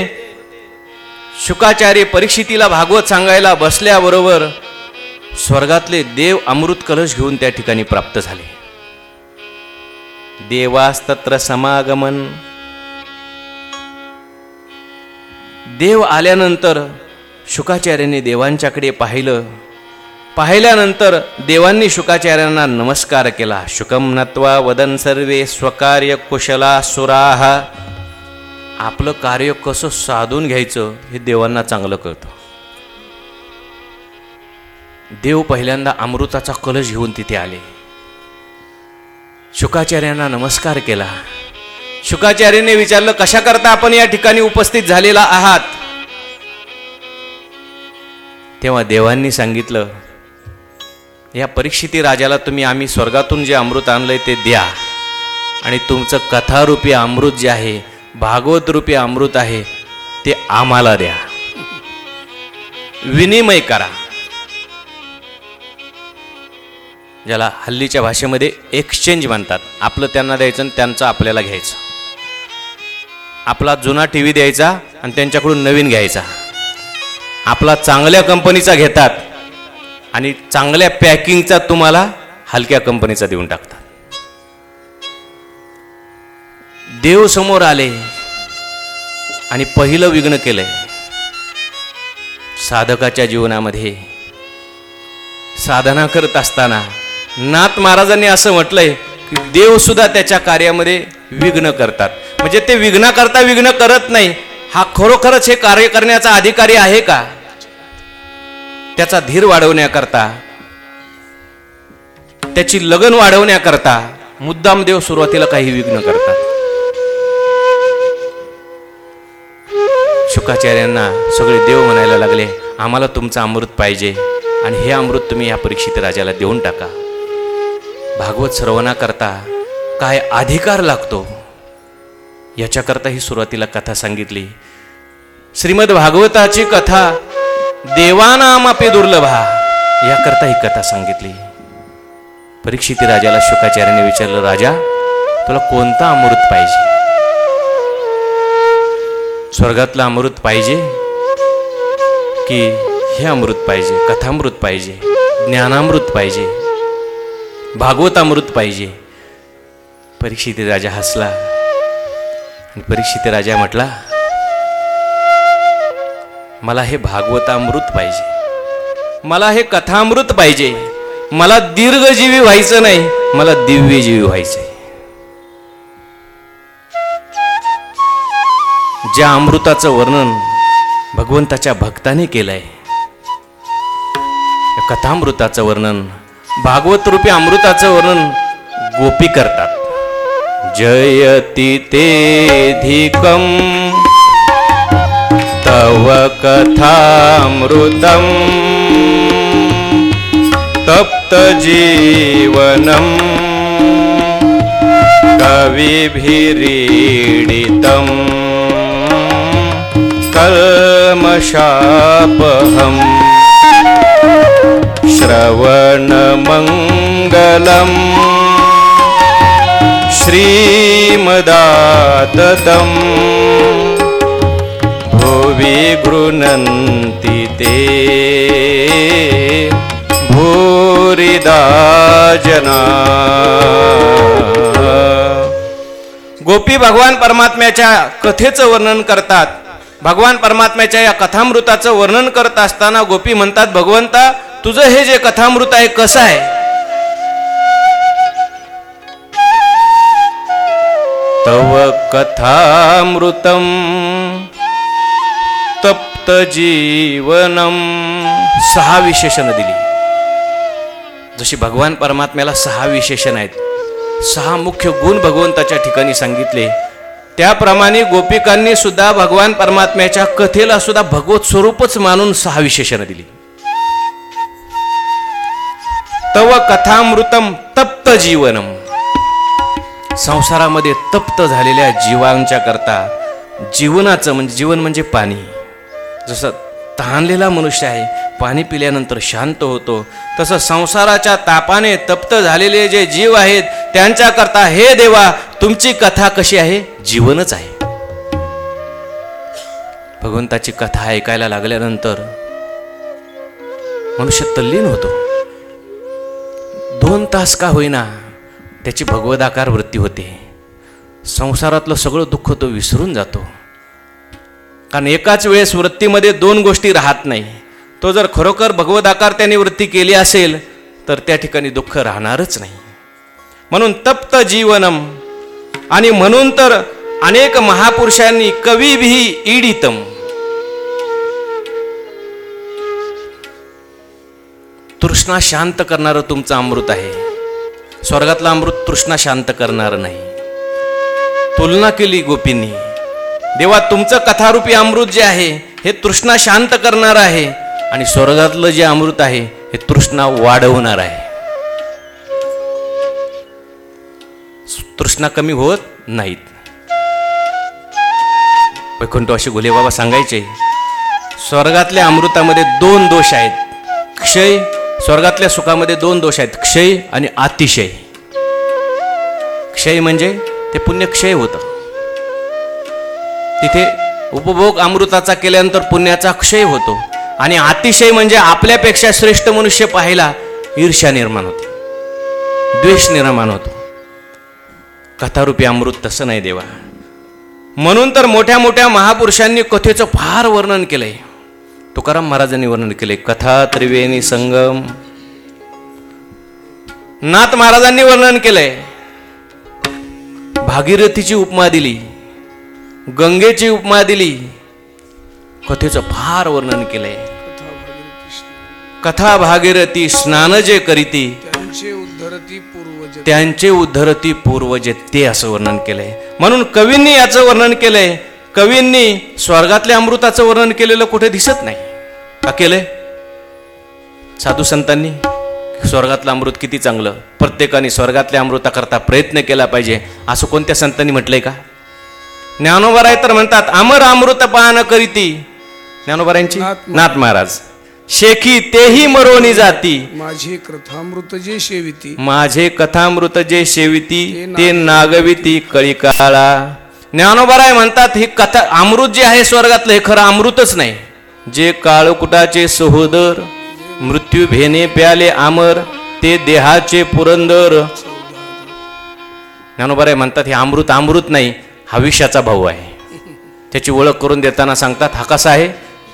शुकाचार्य परीक्षितीला भागवत सांगायला बसल्याबरोबर स्वर्गातले देव अमृत कलश घेऊन त्या ठिकाणी प्राप्त झाले. देवास्तत्र समागमन. देव आल्यानंतर शुकाचार्याने देवांच्याकडे पाहिलं. पाहिल्यानंतर देवांनी शुकाचार्यांना नमस्कार केला. शुकम नत्वा वदन सर्वे स्वकार्य कुशला सुराह आपलं कार्य कसं साधून घ्यायचं हे देवांना चांगलं कळतं. देव पहिल्यांदा अमृताचा कलश घेऊन तिथे आले. शुकाचार्यांना नमस्कार केला. शुकाचार्याने विचारलं कशा करता आपण या ठिकाणी उपस्थित झालेला आहात? तेव्हा देवांनी सांगितलं या परीक्षिती राजाला तुम्ही आम्ही स्वर्गातून जे अमृत आणलंय ते द्या. आणि तुमचं कथारूपी अमृत जे आहे भागवत रूपी अमृत आहे ते आम्हाला द्या. विनिमय करा. ज्याला हल्लीच्या भाषेमध्ये एक्सचेंज म्हणतात. आपलं त्यांना द्यायचं आणि त्यांचं आपल्याला घ्यायचं. आपला जुना टी व्ही द्यायचा आणि त्यांच्याकडून नवीन घ्यायचा. आपला चांगल्या कंपनीचा घेतात आणि चांगल्या पॅकिंगचा तुम्हाला हलक्या कंपनीचा देऊन टाकतात. देव समोर आले आणि पहिलं विघ्न केलंय. साधकाच्या जीवनामध्ये साधना करत असताना नाथ महाराजांनी असं म्हटलंय की देवसुद्धा त्याच्या कार्यामध्ये विघ्न करतात. म्हणजे ते विघ्नाकरता विघ्न करत नाही. हा खरोखरच हे कार्य करण्याचा अधिकारी आहे का? त्याचा धीर वाढवण्याकरता त्याची लगन वाढवण्याकरता मुद्दाम देव सुरुवातीला काही विघ्न करतात. शुकाचार्यांना सगळे देव म्हणायला लागले आम्हाला तुमचं अमृत पाहिजे आणि हे अमृत तुम्ही या परीक्षित राजाला देऊन टाका. भागवत श्रवणाकरता काय अधिकार लागतो? याच्याकरता ही सुरुवातीला कथा सांगितली. श्रीमद भागवताची कथा देवानामापे दुर्लभा याकरता ही कथा सांगितली. परीक्षिती राजाला शुकाचार्याने विचारलं राजा तुला कोणता अमृत पाहिजे? स्वर्गातलं अमृत पाहिजे की हे अमृत पाहिजे कथामृत पाहिजे ज्ञानामृत पाहिजे भागवतामृत पाहिजे. परीक्षित राजा हसला. आणि परीक्षित राजा म्हटला मला हे भागवतामृत पाहिजे. मला हे कथामृत पाहिजे. मला दीर्घजीवी व्हायचं नाही. मला दिव्यजीवी व्हायचंय. ज्या अमृताचं वर्णन भगवंताच्या भक्ताने केलंय कथामृताचं वर्णन भागवत रूपी अमृताचं वर्णन गोपी करतात. जयती तेधिकम तव कथामृतम तप्त जीवनम कविभिरीडितम कल्मषापहम्। मङ्गलम्। श्रीमदाततम्। भुवि गृह्णन्ति ते। भूरिदा जना। गोपी भगवान परमात्म्याच्या कथेचं वर्णन करतात. भगवान परमात्म्याच्या या कथामृताचं वर्णन करत असताना गोपी म्हणतात भगवंता तुझं हे जे कथामृत आहे कसं आहे? तव कथामृतम तप्त जीवनम। सहा विशेषणं दिली. जशी भगवान परमात्म्याला सहा विशेषण आहेत सहा मुख्य गुण भगवंताच्या ठिकाणी सांगितले त्याप्रमाणे गोपिकांनी सुद्धा भगवान परमात्म्याच्या कथेला सुद्धा भगवत स्वरूपच मानून सहा विशेषणं दिली. तव कथामृतम तप्त जीवनम। संसारामध्ये तप्त झालेल्या जीवांच्या करता जीवनाचं म्हणजे जीवन म्हणजे पाणी. जसं तहानलेला मनुष्य आहे पाणी पिल्यानंतर शांत होतो तसं संसाराच्या तापाने तप्त झालेले जे जीव आहेत त्यांच्याकरता हे देवा तुमची कथा कशी आहे? जीवनच आहे. भगवंताची कथा ऐकायला लागल्यानंतर मनुष्य तल्लीन होतो. दोन तास का होईना त्याची भगवदाकार वृत्ती होते. संसारातलं सगळं दुःख तो विसरून जातो. कारण एकाच वेळेस वृत्तीमध्ये दोन गोष्टी राहत नाही. तो जर खरोखर भगवदाकार त्याने वृत्ती केली असेल तर त्या ठिकाणी दुःख राहणारच नाही. म्हणून तप्त जीवनम आणि म्हणून तर अनेक महापुरुषांनी कविभी ईडितम. तृष्णा शांत करणारं तुमचं अमृत आहे. स्वर्गातलं अमृत तृष्णा शांत करणार नाही. तुलना केली गोपींनी. देवा तुमचं कथारूपी अमृत जे आहे हे तृष्णा शांत करणार आहे आणि स्वर्गातलं जे अमृत आहे हे तृष्णा वाढवणार आहे. तृष्णा कमी होत नाहीत. वैकुंठ असे बाबा सांगायचे स्वर्गातल्या अमृतामध्ये दोन दोष आहेत. क्षय स्वर्गातल्या सुखामध्ये दोन दोष आहेत क्षय आणि अतिशय. क्षय म्हणजे ते पुण्य क्षय होतं. तिथे उपभोग अमृताचा केल्यानंतर पुण्याचा क्षय होतो आणि अतिशय म्हणजे आपल्यापेक्षा श्रेष्ठ मनुष्य पाहायला ईर्ष्या निर्माण होते. द्वेष निर्माण होतो. कथारूपी अमृत तसं नाही देवा. म्हणून तर मोठ्या मोठ्या महापुरुषांनी कथेचं फार वर्णन केलंय. तुकाराम महाराजांनी वर्णन केले कथा त्रिवेणी संगम. नाथ महाराजांनी वर्णन केलंय भागीरथीची उपमा दिली गंगेची उपमा दिली. कथेचं फार वर्णन केलंय कथा भागीरथी स्नान जे करीती त्यांचे उद्धरती पूर्वजे त्यांचे उद्धरती ते असं वर्णन केलंय म्हणून कवींनी याचं वर्णन केलंय कवींनी स्वर्गातल्या अमृताचं वर्णन केलेलं कुठे दिसत नाही. का केलंय साधू संतांनी स्वर्गातलं अमृत किती चांगलं. प्रत्येकाने स्वर्गातल्या अमृताकरता प्रयत्न केला पाहिजे असं कोणत्या संतांनी म्हटलंय का? ज्ञानोबराय तर म्हणतात अमर अमृत पान करीती. ज्ञानोबरायांची? नाथ नाथ महाराज. शेखी तेही मरोनी जाती. माझे कथामृत जे शेविती. माझे कथामृत जे शेविती ते नागविती कळिकाळा. ज्ञानोबराय म्हणतात ही कथा अमृत जे आहे स्वर्गातलं हे खरं अमृतच नाही. जे काळकुटाचे सहोदर मृत्यू भेने प्याले आमर ते देहाचे पुरंदर. ज्ञानोबराय म्हणतात हे अमृत अमृत नाही हा विषाचा भाऊ आहे. त्याची ओळख करून देताना सांगतात हा कसा आहे?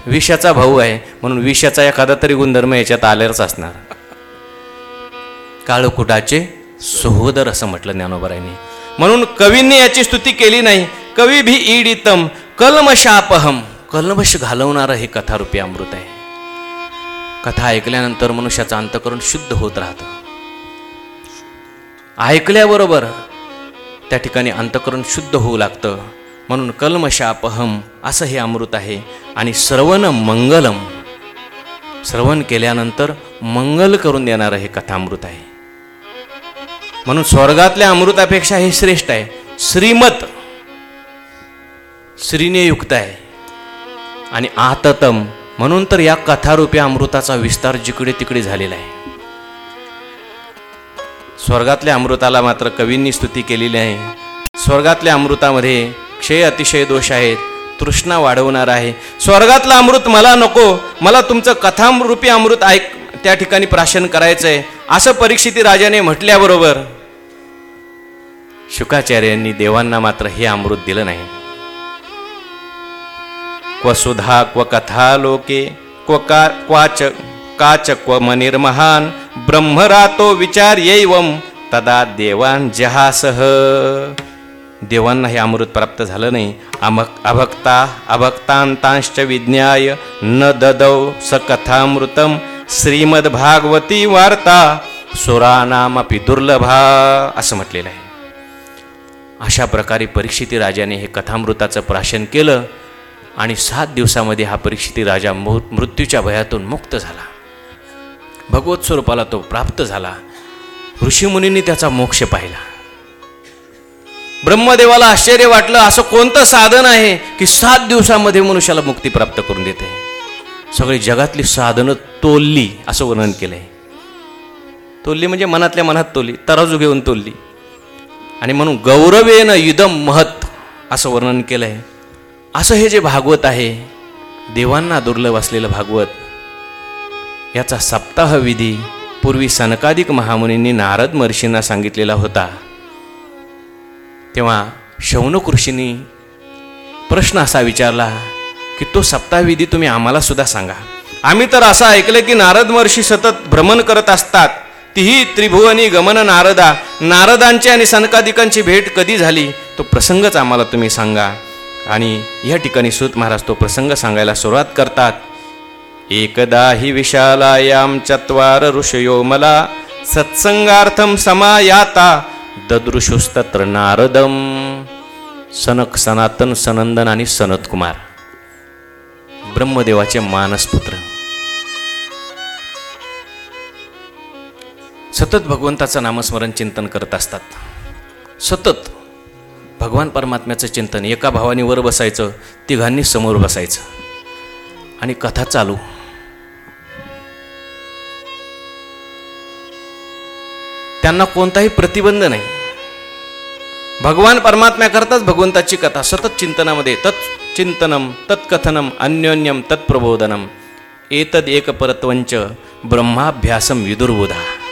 विषाचा भाऊ आहे. म्हणून विषाचा एखादा तरी गुणधर्म याच्यात आलेलाच असणार. काळकुटाचे सहोदर असं म्हटलं ज्ञानोबरायांनी. म्हणून कवींनी याची स्तुती केली नाही. कवी भी ईडितम कल्मशापहम कल्मश घालवणारं हे कथारूपी अमृत आहे. कथा ऐकल्यानंतर मनुष्याचं अंतकरण शुद्ध होत राहतं. ऐकल्याबरोबर त्या ठिकाणी अंतकरण शुद्ध होऊ लागतं. म्हणून कल्मशापहम असं हे अमृत आहे. आणि श्रवण मंगलम. श्रवण केल्यानंतर मंगल करून देणारं हे कथामृत आहे. म्हणून स्वर्गातल्या अमृतापेक्षा हे श्रेष्ठ आहे. श्रीमत श्रीने युक्त आहे. आणि आततम म्हणून तर या कथारूपी अमृताचा विस्तार जिकडे तिकडे झालेला आहे. स्वर्गातल्या अमृताला मात्र कवींनी स्तुती केलेली आहे. स्वर्गातल्या अमृतामध्ये क्षय अतिशय दोष आहेत. तृष्णा वाढवणार आहे. स्वर्गातलं अमृत मला नको. मला तुमचं कथारूपी अमृत ऐक त्या ठिकाणी प्राशन करायचं आहे असं परीक्षिती राजाने म्हटल्याबरोबर शुकाचार्यांनी देवांना मात्र हे अमृत दिलं नाही. क्व सुधा क्व कथा लोके क्व का क्वाच काच क्व मनिर्महान ब्रह्मरातो विचार येवम तदा देवान जहासह देवांना हे अमृत प्राप्त झालं नाही. अमक अभक्ता अभक्तांतांश्च विज्ञाय न ददौ स कथामृतम श्रीमद भागवती वार्ता सुरानामपि दुर्लभा असं म्हटलेलं आहे. अशा प्रकारे परीक्षिती राजाने हे कथामृताचं प्राशन केलं आणि सात दिवसामध्ये हा परीक्षिती राजा मु मृत्यूच्या भयातून मुक्त झाला. भगवत स्वरूपाला तो प्राप्त झाला. ऋषीमुनींनी त्याचा मोक्ष पाहिला. ब्रह्मदेवाला आश्चर्य वाटलं असं कोणतं साधन आहे की सात दिवसामध्ये मनुष्याला मुक्ती प्राप्त करून देते? सगळी जगातली साधनं तोलली असं वर्णन केलंय. तोलली म्हणजे मनातल्या मनात तोलली तराजू घेऊन तोलली. आणि म्हणून गौरवेन युदम महत असं वर्णन केलं आहे असं हे जे भागवत आहे देवांना दुर्लभ असलेलं भागवत याचा सप्ताह विधी पूर्वी सनकादिक महामुनींनी नारद महर्षींना सांगितलेला होता. तेव्हा शौनक ऋषींनी प्रश्न असा विचारला की तो सप्ताहविधी तुम्ही आम्हाला सुद्धा सांगा. आम्ही तर असं ऐकलं की नारद महर्षी सतत भ्रमण करत असतात. तीही त्रिभुवनी गमन नारदा. नारदांची आणि सनकादिकांची भेट कधी झाली? तो प्रसंगच आम्हाला तुम्ही सांगा. आणि या ठिकाणी सूत महाराज तो प्रसंग सांगायला सुरुवात करतात. एकदा हि विशालायाम चत्वार ऋषयो मला सत्संगार्थम समायाता ददृशुस्तत्र नारदम. सनक सनातन सनंदन आणि सनत कुमार ब्रह्मदेवाचे मानसपुत्र. सतत भगवंताचं नामस्मरण चिंतन करत असतात. सतत भगवान परमात्म्याचं चिंतन एका भावाने वर बसायचं तिघांनी समोर बसायचं. आणि कथा चालू. त्यांना कोणताही प्रतिबंध नाही. भगवान परमात्म्याकरताच भगवंताची कथा सतत चिंतनामध्ये तत् चिंतनम तत्कथनम अन्योन्यम तत्प्रबोधनम एतद एक परत्वंच ब्रह्माभ्यासम विदुर्बोधा.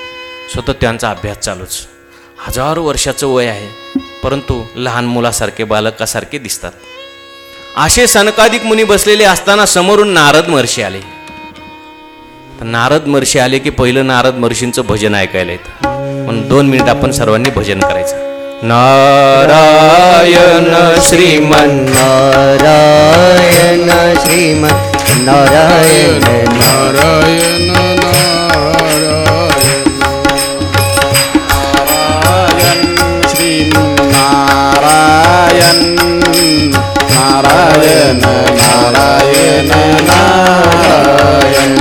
स्वतः त्यांचा अभ्यास चालूच. हजारो वर्षाचं वय आहे परंतु लहान मुलासारखे बालकासारखे दिसतात. असे सनकाधिक मुनी बसलेले असताना समोरून नारद महर्षी आले. तर नारद महर्षी आले की पहिलं नारद महर्षींचं भजन ऐकायला येतं. पण दोन मिनिट आपण सर्वांनी भजन करायचं. नारायण श्रीमन नारायण श्रीमन नारायण नारायण. नारायण नारायण नारायण नारायण